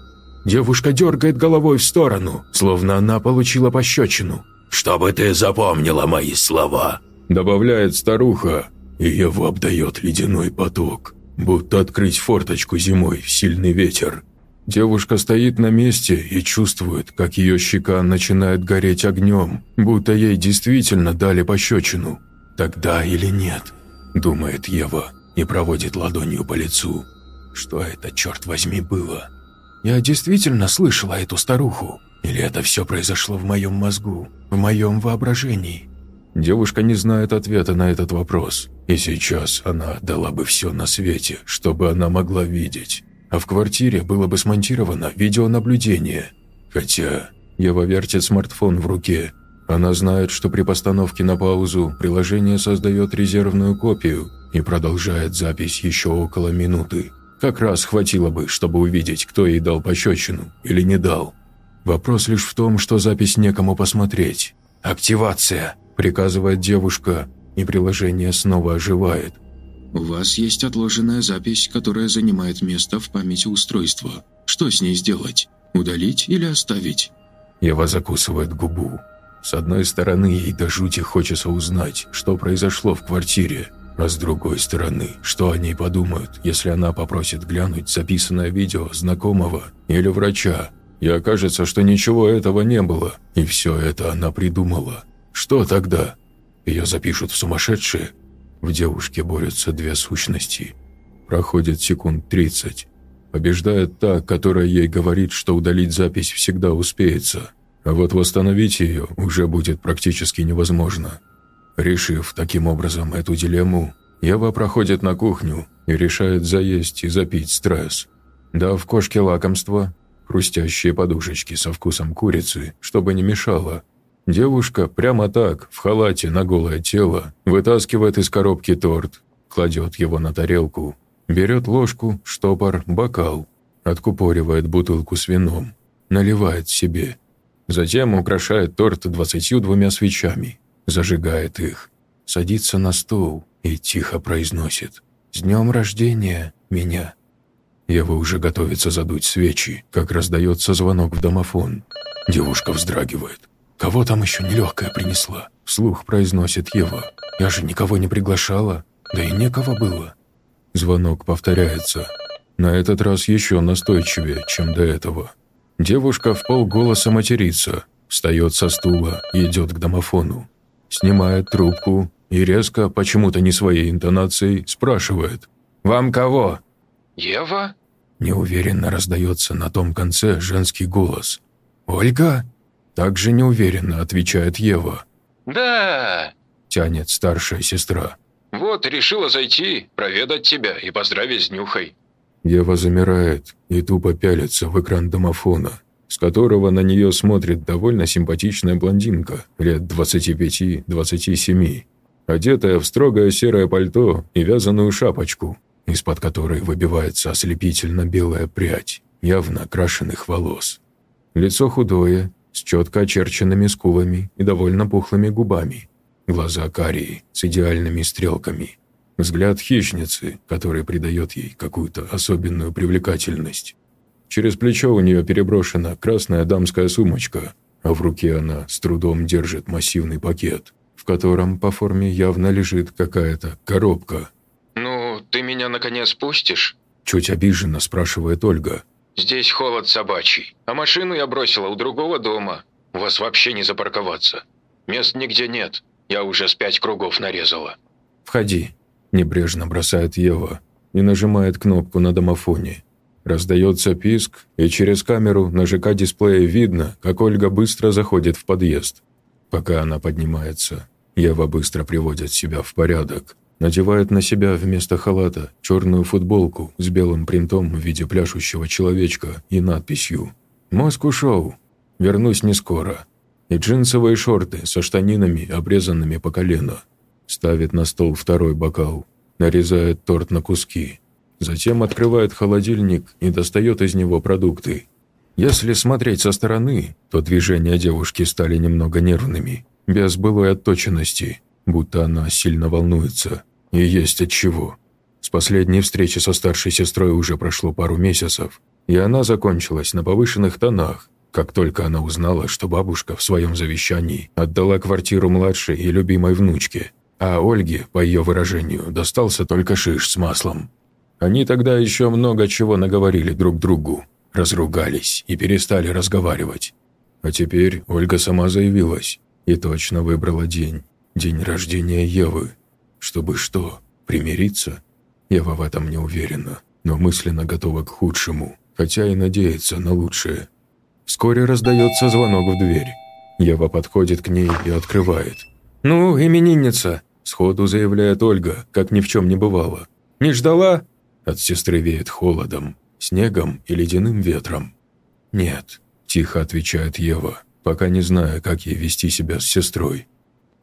Девушка дергает головой в сторону, словно она получила пощечину. «Чтобы ты запомнила мои слова», – добавляет старуха, и его обдает ледяной поток будто открыть форточку зимой в сильный ветер. Девушка стоит на месте и чувствует, как ее щека начинает гореть огнем, будто ей действительно дали пощечину. «Тогда или нет?» – думает Ева и проводит ладонью по лицу. «Что это, черт возьми, было? Я действительно слышала эту старуху? Или это все произошло в моем мозгу, в моем воображении?» Девушка не знает ответа на этот вопрос, и сейчас она отдала бы все на свете, чтобы она могла видеть. А в квартире было бы смонтировано видеонаблюдение. Хотя Ева вертит смартфон в руке. Она знает, что при постановке на паузу приложение создает резервную копию и продолжает запись еще около минуты. Как раз хватило бы, чтобы увидеть, кто ей дал пощечину или не дал. Вопрос лишь в том, что запись некому посмотреть. «Активация!» Приказывает девушка, и приложение снова оживает. «У вас есть отложенная запись, которая занимает место в памяти устройства. Что с ней сделать? Удалить или оставить?» Ева закусывает губу. С одной стороны, ей до жути хочется узнать, что произошло в квартире, а с другой стороны, что о ней подумают, если она попросит глянуть записанное видео знакомого или врача, и окажется, что ничего этого не было, и все это она придумала. Что тогда? Ее запишут в сумасшедшие? В девушке борются две сущности. Проходит секунд тридцать. Побеждает та, которая ей говорит, что удалить запись всегда успеется, а вот восстановить ее уже будет практически невозможно. Решив таким образом эту дилемму, Ева проходит на кухню и решает заесть и запить стресс. Дав кошке лакомство, хрустящие подушечки со вкусом курицы, чтобы не мешало – Девушка прямо так, в халате на голое тело, вытаскивает из коробки торт, кладет его на тарелку, берет ложку, штопор, бокал, откупоривает бутылку с вином, наливает себе. Затем украшает торт двадцатью двумя свечами, зажигает их, садится на стул и тихо произносит «С днем рождения меня!». Ева уже готовится задуть свечи, как раздается звонок в домофон. Девушка вздрагивает. «Кого там еще нелегкая принесла?» – вслух произносит Ева. «Я же никого не приглашала, да и некого было». Звонок повторяется. На этот раз еще настойчивее, чем до этого. Девушка в полголоса матерится, встает со стула и идет к домофону. Снимает трубку и резко, почему-то не своей интонацией, спрашивает. «Вам кого?» «Ева?» Неуверенно раздается на том конце женский голос. «Ольга?» Также неуверенно отвечает Ева. «Да!» Тянет старшая сестра. «Вот, решила зайти, проведать тебя и поздравить с Нюхой». Ева замирает и тупо пялится в экран домофона, с которого на нее смотрит довольно симпатичная блондинка лет 25-27, одетая в строгое серое пальто и вязаную шапочку, из-под которой выбивается ослепительно белая прядь явно окрашенных волос. Лицо худое, с четко очерченными скулами и довольно пухлыми губами. Глаза карие, с идеальными стрелками. Взгляд хищницы, который придает ей какую-то особенную привлекательность. Через плечо у нее переброшена красная дамская сумочка, а в руке она с трудом держит массивный пакет, в котором по форме явно лежит какая-то коробка. «Ну, ты меня наконец пустишь?» Чуть обиженно спрашивает Ольга. «Здесь холод собачий, а машину я бросила у другого дома. У вас вообще не запарковаться. Мест нигде нет, я уже с пять кругов нарезала». «Входи», – небрежно бросает Ева и нажимает кнопку на домофоне. Раздается писк, и через камеру на ЖК-дисплее видно, как Ольга быстро заходит в подъезд. Пока она поднимается, Ева быстро приводит себя в порядок – Надевает на себя вместо халата черную футболку с белым принтом в виде пляшущего человечка и надписью «Мозг ушел. Вернусь не скоро». И джинсовые шорты со штанинами, обрезанными по колено. Ставит на стол второй бокал, нарезает торт на куски. Затем открывает холодильник и достает из него продукты. Если смотреть со стороны, то движения девушки стали немного нервными, без былой отточенности – будто она сильно волнуется. И есть от чего. С последней встречи со старшей сестрой уже прошло пару месяцев, и она закончилась на повышенных тонах, как только она узнала, что бабушка в своем завещании отдала квартиру младшей и любимой внучке, а Ольге, по ее выражению, достался только шиш с маслом. Они тогда еще много чего наговорили друг другу, разругались и перестали разговаривать. А теперь Ольга сама заявилась и точно выбрала день. День рождения Евы. Чтобы что, примириться? Ева в этом не уверена, но мысленно готова к худшему, хотя и надеется на лучшее. Вскоре раздается звонок в дверь. Ева подходит к ней и открывает. «Ну, именинница!» – сходу заявляет Ольга, как ни в чем не бывало. «Не ждала?» От сестры веет холодом, снегом и ледяным ветром. «Нет», – тихо отвечает Ева, пока не зная, как ей вести себя с сестрой.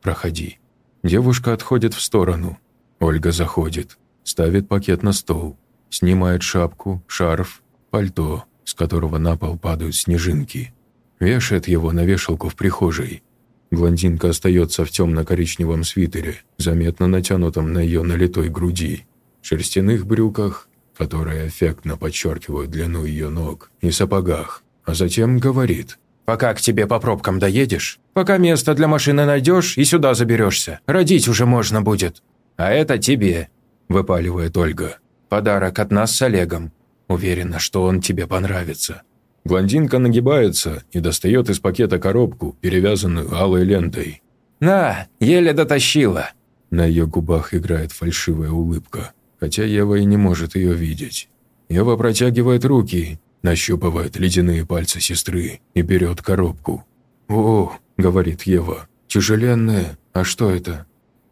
«Проходи». Девушка отходит в сторону. Ольга заходит, ставит пакет на стол, снимает шапку, шарф, пальто, с которого на пол падают снежинки. Вешает его на вешалку в прихожей. Блондинка остается в темно-коричневом свитере, заметно натянутом на ее налитой груди, шерстяных брюках, которые эффектно подчеркивают длину ее ног, и сапогах, а затем говорит Пока к тебе по пробкам доедешь, пока место для машины найдешь и сюда заберешься, родить уже можно будет. А это тебе», – выпаливает Ольга. «Подарок от нас с Олегом. Уверена, что он тебе понравится». Блондинка нагибается и достает из пакета коробку, перевязанную алой лентой. «На, еле дотащила!» На ее губах играет фальшивая улыбка, хотя Ева и не может ее видеть. Ева протягивает руки, нащупывает ледяные пальцы сестры и берет коробку. «О», — говорит Ева, — «тяжеленная. А что это?»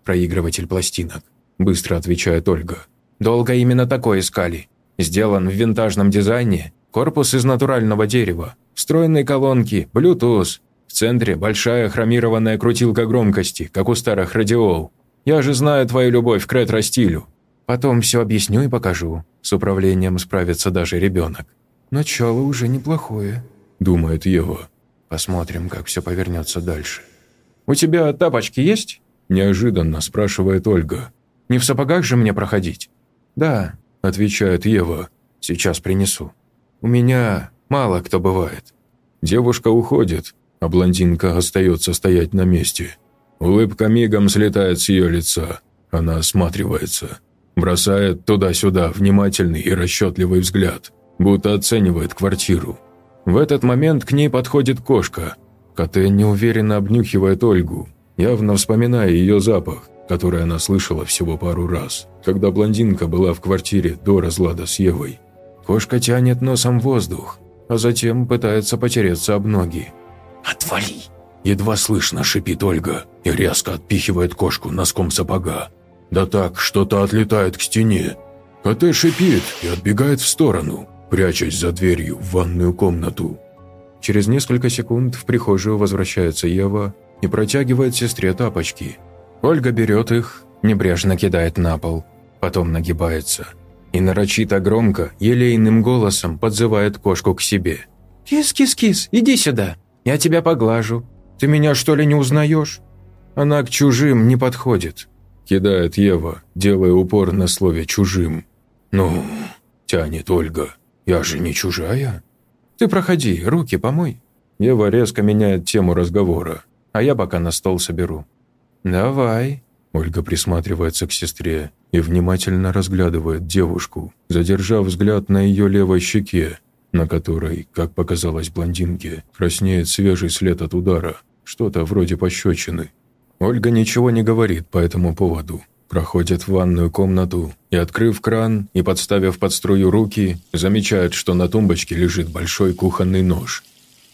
«Проигрыватель пластинок», — быстро отвечает Ольга. «Долго именно такой искали. Сделан в винтажном дизайне, корпус из натурального дерева, встроенные колонки, Bluetooth. В центре большая хромированная крутилка громкости, как у старых радиол. Я же знаю твою любовь к ретро-стилю. Потом все объясню и покажу. С управлением справится даже ребенок. «Начало уже неплохое», – думает Ева. «Посмотрим, как все повернется дальше». «У тебя тапочки есть?» – неожиданно спрашивает Ольга. «Не в сапогах же мне проходить?» «Да», – отвечает Ева. «Сейчас принесу. У меня мало кто бывает». Девушка уходит, а блондинка остается стоять на месте. Улыбка мигом слетает с ее лица. Она осматривается, бросает туда-сюда внимательный и расчетливый взгляд – будто оценивает квартиру. В этот момент к ней подходит кошка. Коте неуверенно обнюхивает Ольгу, явно вспоминая ее запах, который она слышала всего пару раз, когда блондинка была в квартире до разлада с Евой. Кошка тянет носом воздух, а затем пытается потереться об ноги. «Отвали!» Едва слышно шипит Ольга и резко отпихивает кошку носком сапога. Да так, что-то отлетает к стене. КТ шипит и отбегает в сторону, прячась за дверью в ванную комнату. Через несколько секунд в прихожую возвращается Ева и протягивает сестре тапочки. Ольга берет их, небрежно кидает на пол, потом нагибается и нарочито громко, елейным голосом подзывает кошку к себе. «Кис-кис-кис, иди сюда, я тебя поглажу, ты меня, что ли, не узнаешь?» «Она к чужим не подходит», – кидает Ева, делая упор на слове «чужим». «Ну», – тянет Ольга, – «я же не чужая». «Ты проходи, руки помой». Ева резко меняет тему разговора, а я пока на стол соберу. «Давай», – Ольга присматривается к сестре и внимательно разглядывает девушку, задержав взгляд на ее левой щеке, на которой, как показалось блондинке, краснеет свежий след от удара. Что-то вроде пощечины. Ольга ничего не говорит по этому поводу. Проходит в ванную комнату и, открыв кран и подставив под струю руки, замечает, что на тумбочке лежит большой кухонный нож.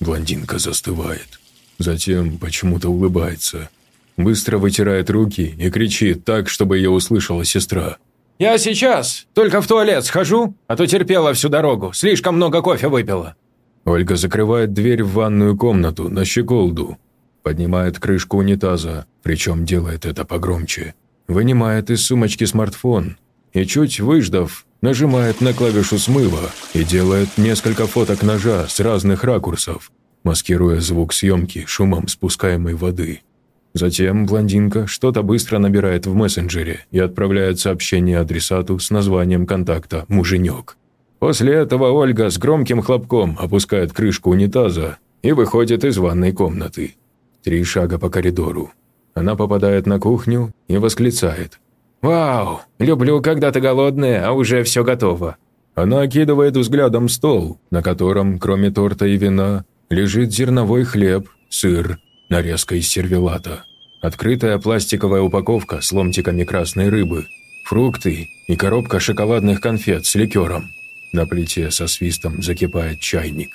Блондинка застывает. Затем почему-то улыбается. Быстро вытирает руки и кричит так, чтобы ее услышала сестра. «Я сейчас! Только в туалет схожу, а то терпела всю дорогу, слишком много кофе выпила». Ольга закрывает дверь в ванную комнату на щеколду, поднимает крышку унитаза, причем делает это погромче, вынимает из сумочки смартфон и, чуть выждав, нажимает на клавишу смыва и делает несколько фоток ножа с разных ракурсов, маскируя звук съемки шумом спускаемой воды. Затем блондинка что-то быстро набирает в мессенджере и отправляет сообщение адресату с названием контакта «Муженек». После этого Ольга с громким хлопком опускает крышку унитаза и выходит из ванной комнаты. Три шага по коридору. Она попадает на кухню и восклицает. «Вау! Люблю, когда ты голодная, а уже все готово!» Она окидывает взглядом стол, на котором, кроме торта и вина, лежит зерновой хлеб, сыр, нарезка из сервелата, открытая пластиковая упаковка с ломтиками красной рыбы, фрукты и коробка шоколадных конфет с ликером. На плите со свистом закипает чайник.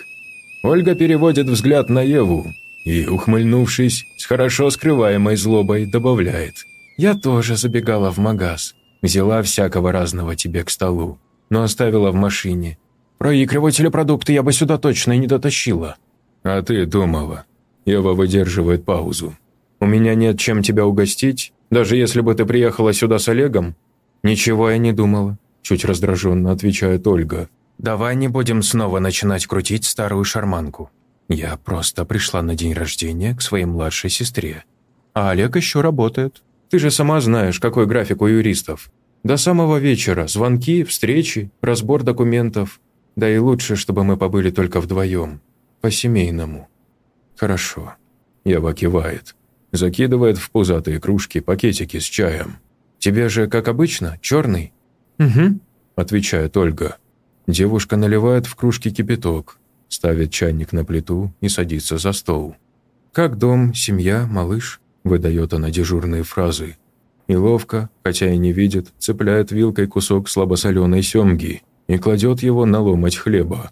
Ольга переводит взгляд на Еву, и, ухмыльнувшись, с хорошо скрываемой злобой добавляет. «Я тоже забегала в магаз. Взяла всякого разного тебе к столу, но оставила в машине. Проигрыватели продукты я бы сюда точно не дотащила». «А ты думала?» Ева выдерживает паузу. «У меня нет чем тебя угостить, даже если бы ты приехала сюда с Олегом?» «Ничего я не думала», – чуть раздраженно отвечает Ольга. «Давай не будем снова начинать крутить старую шарманку. Я просто пришла на день рождения к своей младшей сестре. А Олег еще работает. Ты же сама знаешь, какой график у юристов. До самого вечера звонки, встречи, разбор документов. Да и лучше, чтобы мы побыли только вдвоем. По-семейному. Хорошо. Ева кивает. Закидывает в пузатые кружки пакетики с чаем. Тебе же, как обычно, черный? Угу, отвечает Ольга. Девушка наливает в кружки кипяток, ставит чайник на плиту и садится за стол. «Как дом, семья, малыш?» – выдает она дежурные фразы. И ловко, хотя и не видит, цепляет вилкой кусок слабосоленой семги и кладет его на ломоть хлеба.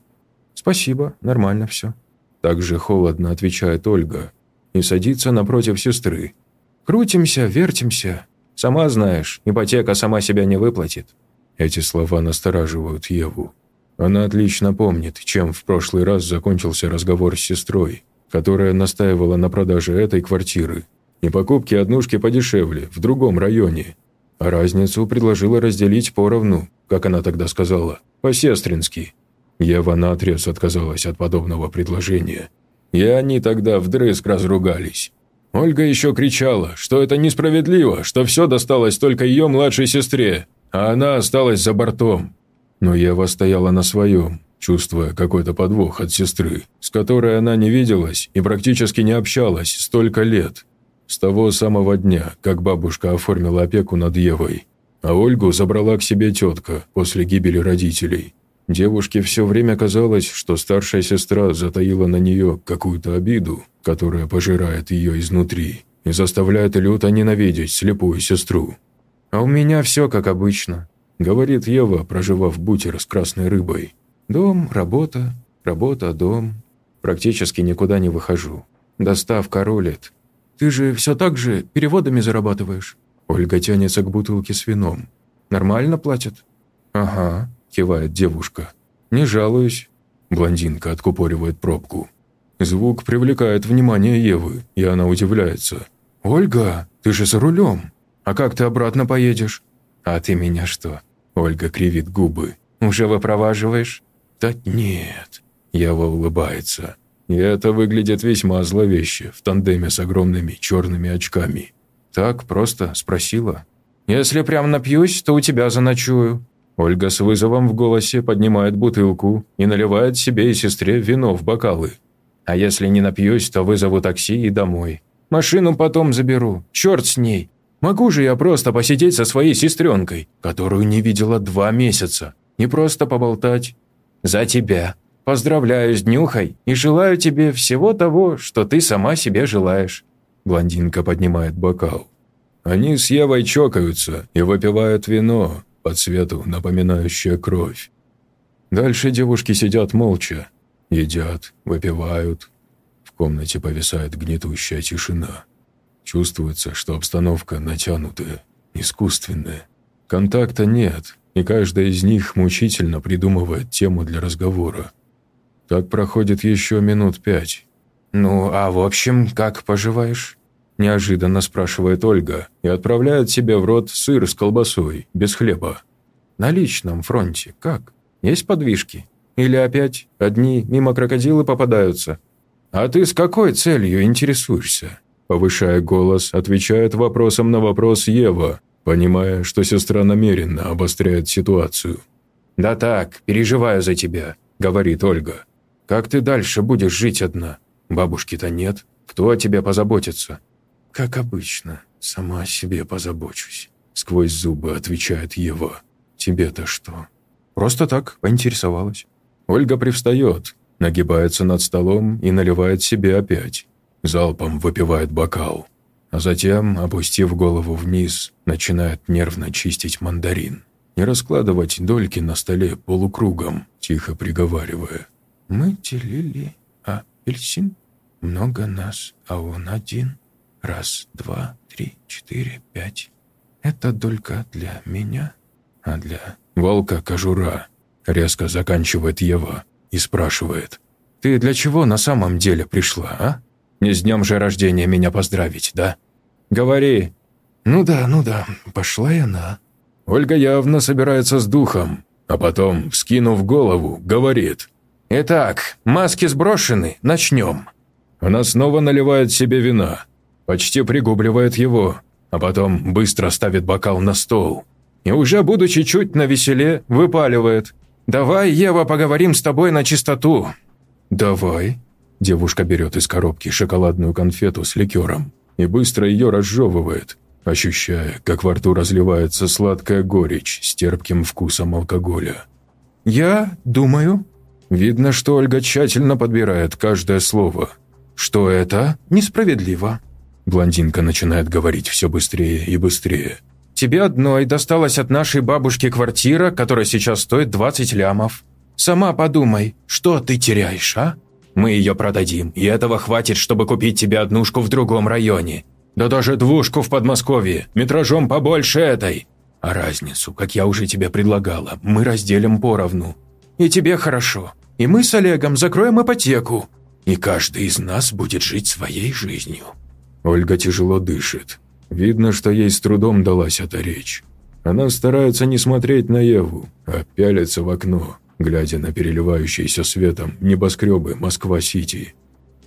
«Спасибо, нормально все». Так же холодно отвечает Ольга и садится напротив сестры. «Крутимся, вертимся. Сама знаешь, ипотека сама себя не выплатит». Эти слова настораживают Еву. Она отлично помнит, чем в прошлый раз закончился разговор с сестрой, которая настаивала на продаже этой квартиры и покупке однушки подешевле, в другом районе. А разницу предложила разделить поровну, как она тогда сказала, по-сестрински. Ева наотрез отказалась от подобного предложения. И они тогда вдрызг разругались. Ольга еще кричала, что это несправедливо, что все досталось только ее младшей сестре, а она осталась за бортом. Но Ева стояла на своем, чувствуя какой-то подвох от сестры, с которой она не виделась и практически не общалась столько лет. С того самого дня, как бабушка оформила опеку над Евой. А Ольгу забрала к себе тетка после гибели родителей. Девушке все время казалось, что старшая сестра затаила на нее какую-то обиду, которая пожирает ее изнутри. и заставляет люто ненавидеть слепую сестру. «А у меня все как обычно», — говорит Ева, проживав бутер с красной рыбой. «Дом, работа, работа, дом. Практически никуда не выхожу. Доставка рулит. Ты же все так же переводами зарабатываешь?» Ольга тянется к бутылке с вином. «Нормально платят?» «Ага», – кивает девушка. «Не жалуюсь». Блондинка откупоривает пробку. Звук привлекает внимание Евы, и она удивляется. «Ольга, ты же за рулем. А как ты обратно поедешь?» «А ты меня что?» Ольга кривит губы. «Уже выпроваживаешь?» «Да нет». Ева улыбается. И это выглядит весьма зловеще, в тандеме с огромными черными очками. «Так просто?» – спросила. «Если прям напьюсь, то у тебя заночую». Ольга с вызовом в голосе поднимает бутылку и наливает себе и сестре вино в бокалы. «А если не напьюсь, то вызову такси и домой. Машину потом заберу. Черт с ней. Могу же я просто посидеть со своей сестренкой, которую не видела два месяца, и просто поболтать. За тебя. Поздравляю с днюхой и желаю тебе всего того, что ты сама себе желаешь». Блондинка поднимает бокал. Они с Евой чокаются и выпивают вино, по цвету напоминающее кровь. Дальше девушки сидят молча, едят, выпивают. В комнате повисает гнетущая тишина. Чувствуется, что обстановка натянутая, искусственная. Контакта нет, и каждая из них мучительно придумывает тему для разговора. Так проходит еще минут пять. «Ну, а в общем, как поживаешь?» Неожиданно спрашивает Ольга и отправляет себе в рот сыр с колбасой, без хлеба. «На личном фронте как? Есть подвижки? Или опять одни мимо крокодилы попадаются?» «А ты с какой целью интересуешься?» Повышая голос, отвечает вопросом на вопрос Ева, понимая, что сестра намеренно обостряет ситуацию. «Да так, переживаю за тебя», — говорит Ольга. Как ты дальше будешь жить одна? Бабушки-то нет. Кто о тебе позаботится?» «Как обычно, сама о себе позабочусь», — сквозь зубы отвечает Ева. «Тебе-то что?» «Просто так, поинтересовалась». Ольга привстает, нагибается над столом и наливает себе опять. Залпом выпивает бокал. А затем, опустив голову вниз, начинает нервно чистить мандарин. Не раскладывать дольки на столе полукругом, тихо приговаривая. Мы делили апельсин. Много нас, а он один. Раз, два, три, четыре, пять. Это только для меня, а для... Волка кожура. Резко заканчивает Ева и спрашивает. «Ты для чего на самом деле пришла, а? Не с днем же рождения меня поздравить, да? Говори». «Ну да, ну да, пошла и она». Ольга явно собирается с духом, а потом, вскинув голову, говорит. «Итак, маски сброшены, начнем». Она снова наливает себе вина, почти пригубливает его, а потом быстро ставит бокал на стол. И уже будучи чуть навеселе, выпаливает. «Давай, Ева, поговорим с тобой на чистоту». «Давай». Девушка берет из коробки шоколадную конфету с ликером и быстро ее разжевывает, ощущая, как во рту разливается сладкая горечь с терпким вкусом алкоголя. «Я думаю», Видно, что Ольга тщательно подбирает каждое слово. Что это? Несправедливо. Блондинка начинает говорить все быстрее и быстрее. Тебе одной досталась от нашей бабушки квартира, которая сейчас стоит 20 лямов. Сама подумай, что ты теряешь, а? Мы ее продадим, и этого хватит, чтобы купить тебе однушку в другом районе. Да даже двушку в Подмосковье, метражом побольше этой. А разницу, как я уже тебе предлагала, мы разделим поровну. И тебе хорошо и мы с Олегом закроем ипотеку, и каждый из нас будет жить своей жизнью». Ольга тяжело дышит. Видно, что ей с трудом далась эта речь. Она старается не смотреть на Еву, а пялится в окно, глядя на переливающиеся светом небоскребы Москва-Сити.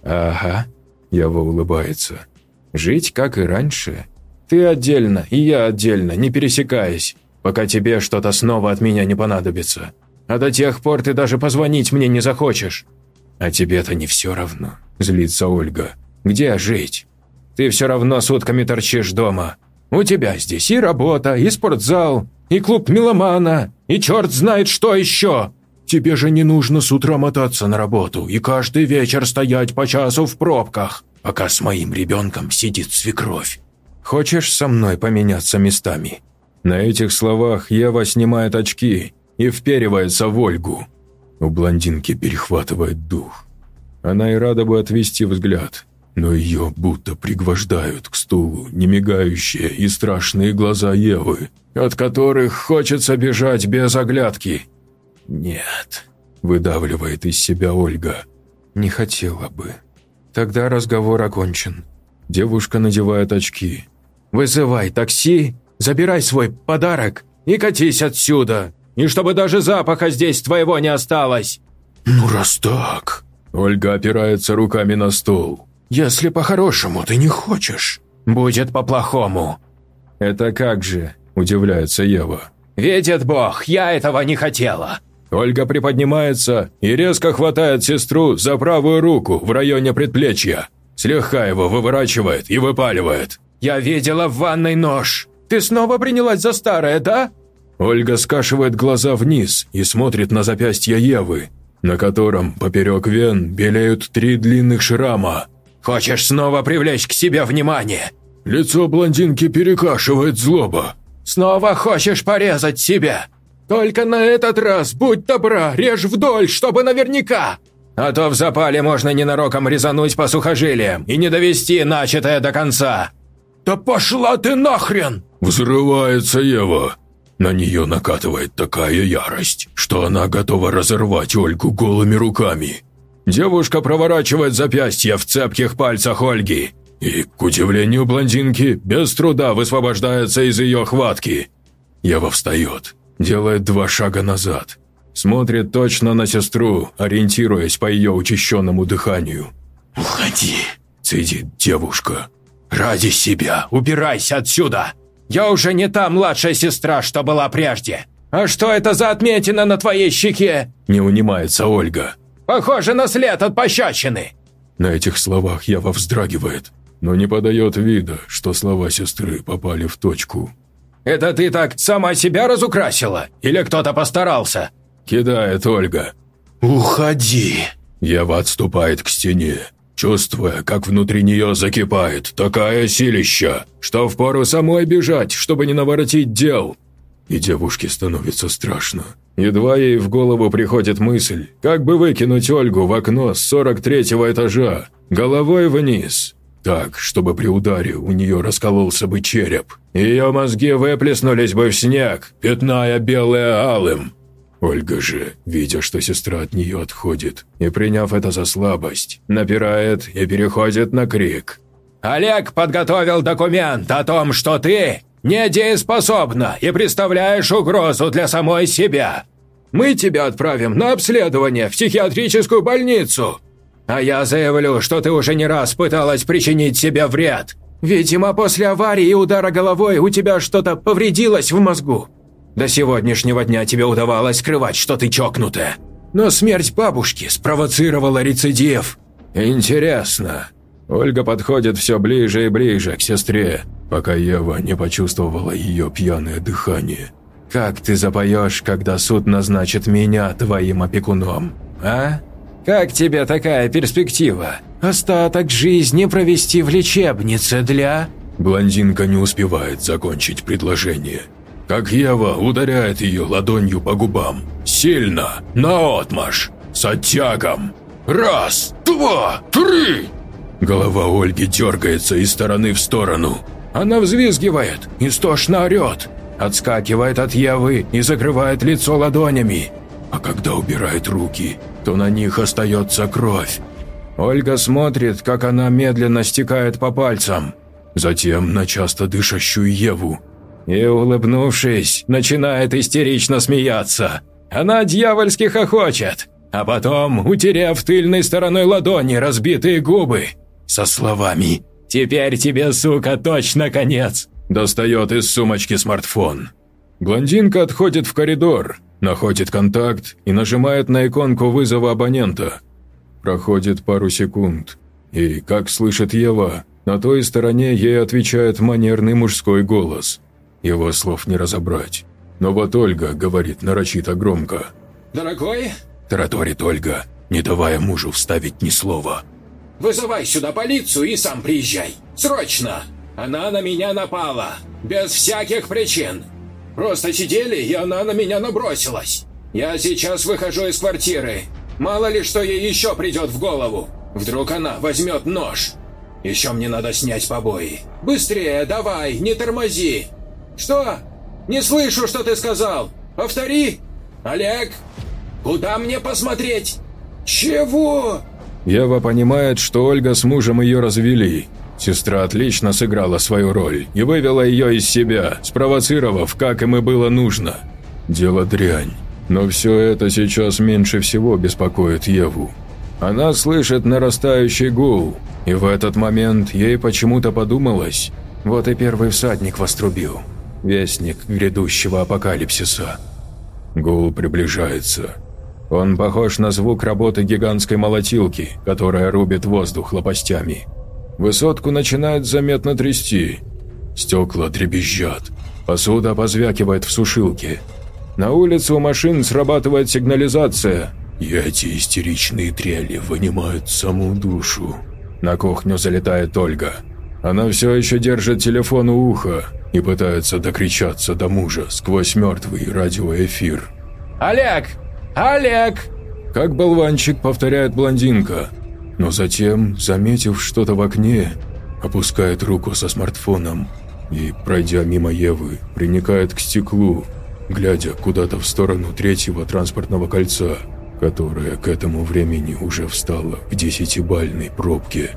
«Ага», – Ева улыбается. «Жить, как и раньше. Ты отдельно, и я отдельно, не пересекаясь, пока тебе что-то снова от меня не понадобится. А до тех пор ты даже позвонить мне не захочешь». «А тебе-то не все равно», – злится Ольга. «Где жить? Ты все равно сутками торчишь дома. У тебя здесь и работа, и спортзал, и клуб меломана, и черт знает что еще. Тебе же не нужно с утра мотаться на работу и каждый вечер стоять по часу в пробках. пока с моим ребенком сидит свекровь. Хочешь со мной поменяться местами?» На этих словах Ева снимает очки и вперивается в Ольгу. У блондинки перехватывает дух. Она и рада бы отвести взгляд, но ее будто пригвождают к стулу немигающие и страшные глаза Евы, от которых хочется бежать без оглядки. «Нет», – выдавливает из себя Ольга. «Не хотела бы. Тогда разговор окончен». Девушка надевает очки. «Вызывай такси, забирай свой подарок и катись отсюда, и чтобы даже запаха здесь твоего не осталось». «Ну, раз так...» Ольга опирается руками на стол. «Если по-хорошему ты не хочешь, будет по-плохому». «Это как же?» – удивляется Ева. «Видит Бог, я этого не хотела». Ольга приподнимается и резко хватает сестру за правую руку в районе предплечья. Слегка его выворачивает и выпаливает. «Я видела в ванной нож. Ты снова принялась за старое, да?» Ольга скашивает глаза вниз и смотрит на запястье Евы, на котором поперек вен белеют три длинных шрама. «Хочешь снова привлечь к себе внимание?» Лицо блондинки перекашивает злоба. «Снова хочешь порезать себя? Только на этот раз, будь добра, режь вдоль, чтобы наверняка!» А то в запале можно ненароком резануть по сухожилиям и не довести начатое до конца. «Да пошла ты нахрен!» Взрывается Ева. На нее накатывает такая ярость, что она готова разорвать Ольгу голыми руками. Девушка проворачивает запястье в цепких пальцах Ольги и, к удивлению блондинки, без труда высвобождается из ее хватки. Ева встает, делает два шага назад, смотрит точно на сестру, ориентируясь по ее учащенному дыханию. «Уходи!» – цедит девушка. «Ради себя убирайся отсюда! Я уже не та младшая сестра, что была прежде! А что это за отметина на твоей щеке?» – не унимается Ольга. «Похоже на след от пощечины!» На этих словах Ява вздрагивает, но не подает вида, что слова сестры попали в точку. «Это ты так сама себя разукрасила? Или кто-то постарался?» Кидает Ольга. «Уходи!» Ева отступает к стене, чувствуя, как внутри нее закипает такая силища, что впору самой бежать, чтобы не наворотить дел. И девушке становится страшно. Едва ей в голову приходит мысль, как бы выкинуть Ольгу в окно с 43-го этажа, головой вниз, так, чтобы при ударе у нее раскололся бы череп. Ее мозги выплеснулись бы в снег, пятная белое алым. Ольга же, видя, что сестра от нее отходит, и приняв это за слабость, напирает и переходит на крик. «Олег подготовил документ о том, что ты недееспособна и представляешь угрозу для самой себя. Мы тебя отправим на обследование в психиатрическую больницу. А я заявлю, что ты уже не раз пыталась причинить себе вред. Видимо, после аварии и удара головой у тебя что-то повредилось в мозгу. До сегодняшнего дня тебе удавалось скрывать, что ты чокнутая. Но смерть бабушки спровоцировала рецидив. Интересно. Ольга подходит все ближе и ближе к сестре, пока Ева не почувствовала ее пьяное дыхание. «Как ты запоешь, когда суд назначит меня твоим опекуном, а? Как тебе такая перспектива? Остаток жизни провести в лечебнице для...» Блондинка не успевает закончить предложение как Ева ударяет ее ладонью по губам. Сильно, наотмашь, с оттягом. Раз, два, три! Голова Ольги дергается из стороны в сторону. Она взвизгивает, истошно орет, отскакивает от Евы и закрывает лицо ладонями. А когда убирает руки, то на них остается кровь. Ольга смотрит, как она медленно стекает по пальцам, затем на часто дышащую Еву, и, улыбнувшись, начинает истерично смеяться. Она дьявольски хохочет, а потом, утеряв тыльной стороной ладони разбитые губы, со словами «Теперь тебе, сука, точно конец!» достает из сумочки смартфон. Блондинка отходит в коридор, находит контакт и нажимает на иконку вызова абонента. Проходит пару секунд, и, как слышит Ева, на той стороне ей отвечает манерный мужской голос – его слов не разобрать. Но вот Ольга говорит нарочито громко. «Дорогой?» – тараторит Ольга, не давая мужу вставить ни слова. Вызывай сюда полицию и сам приезжай. Срочно! Она на меня напала. Без всяких причин. Просто сидели, и она на меня набросилась. Я сейчас выхожу из квартиры. Мало ли, что ей еще придет в голову. Вдруг она возьмет нож. Еще мне надо снять побои. Быстрее, давай, не тормози. Что? Не слышу, что ты сказал. Повтори. Олег, куда мне посмотреть? Чего? Ева понимает, что Ольга с мужем ее развели. Сестра отлично сыграла свою роль и вывела ее из себя, спровоцировав, как им и было нужно. Дело дрянь. Но все это сейчас меньше всего беспокоит Еву. Она слышит нарастающий гул, и в этот момент ей почему-то подумалось, вот и первый всадник вострубил. Вестник грядущего апокалипсиса. Гул приближается. Он похож на звук работы гигантской молотилки, которая рубит воздух лопастями. Высотку начинает заметно трясти. Стекла дребезжат. Посуда позвякивает в сушилке. На улице у машин срабатывает сигнализация. И эти истеричные трели вынимают саму душу. На кухню залетает Ольга. Она все еще держит телефон у уха и пытается докричаться до мужа сквозь мертвый радиоэфир. Олег! Олег! Как болванчик повторяет блондинка, но затем, заметив что-то в окне, опускает руку со смартфоном и, пройдя мимо Евы, приникает к стеклу, глядя куда-то в сторону третьего транспортного кольца, которое к этому времени уже встало в десятибальной пробке.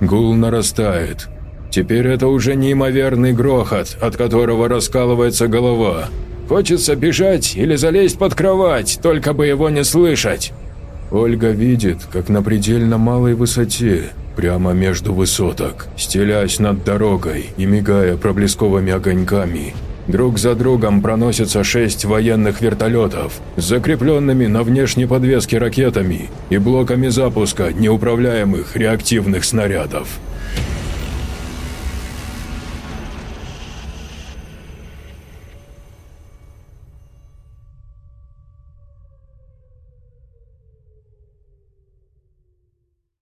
Гул нарастает. Теперь это уже неимоверный грохот, от которого раскалывается голова. Хочется бежать или залезть под кровать, только бы его не слышать. Ольга видит, как на предельно малой высоте, прямо между высоток, стелясь над дорогой и мигая проблесковыми огоньками, друг за другом проносятся шесть военных вертолетов с закрепленными на внешней подвеске ракетами и блоками запуска неуправляемых реактивных снарядов.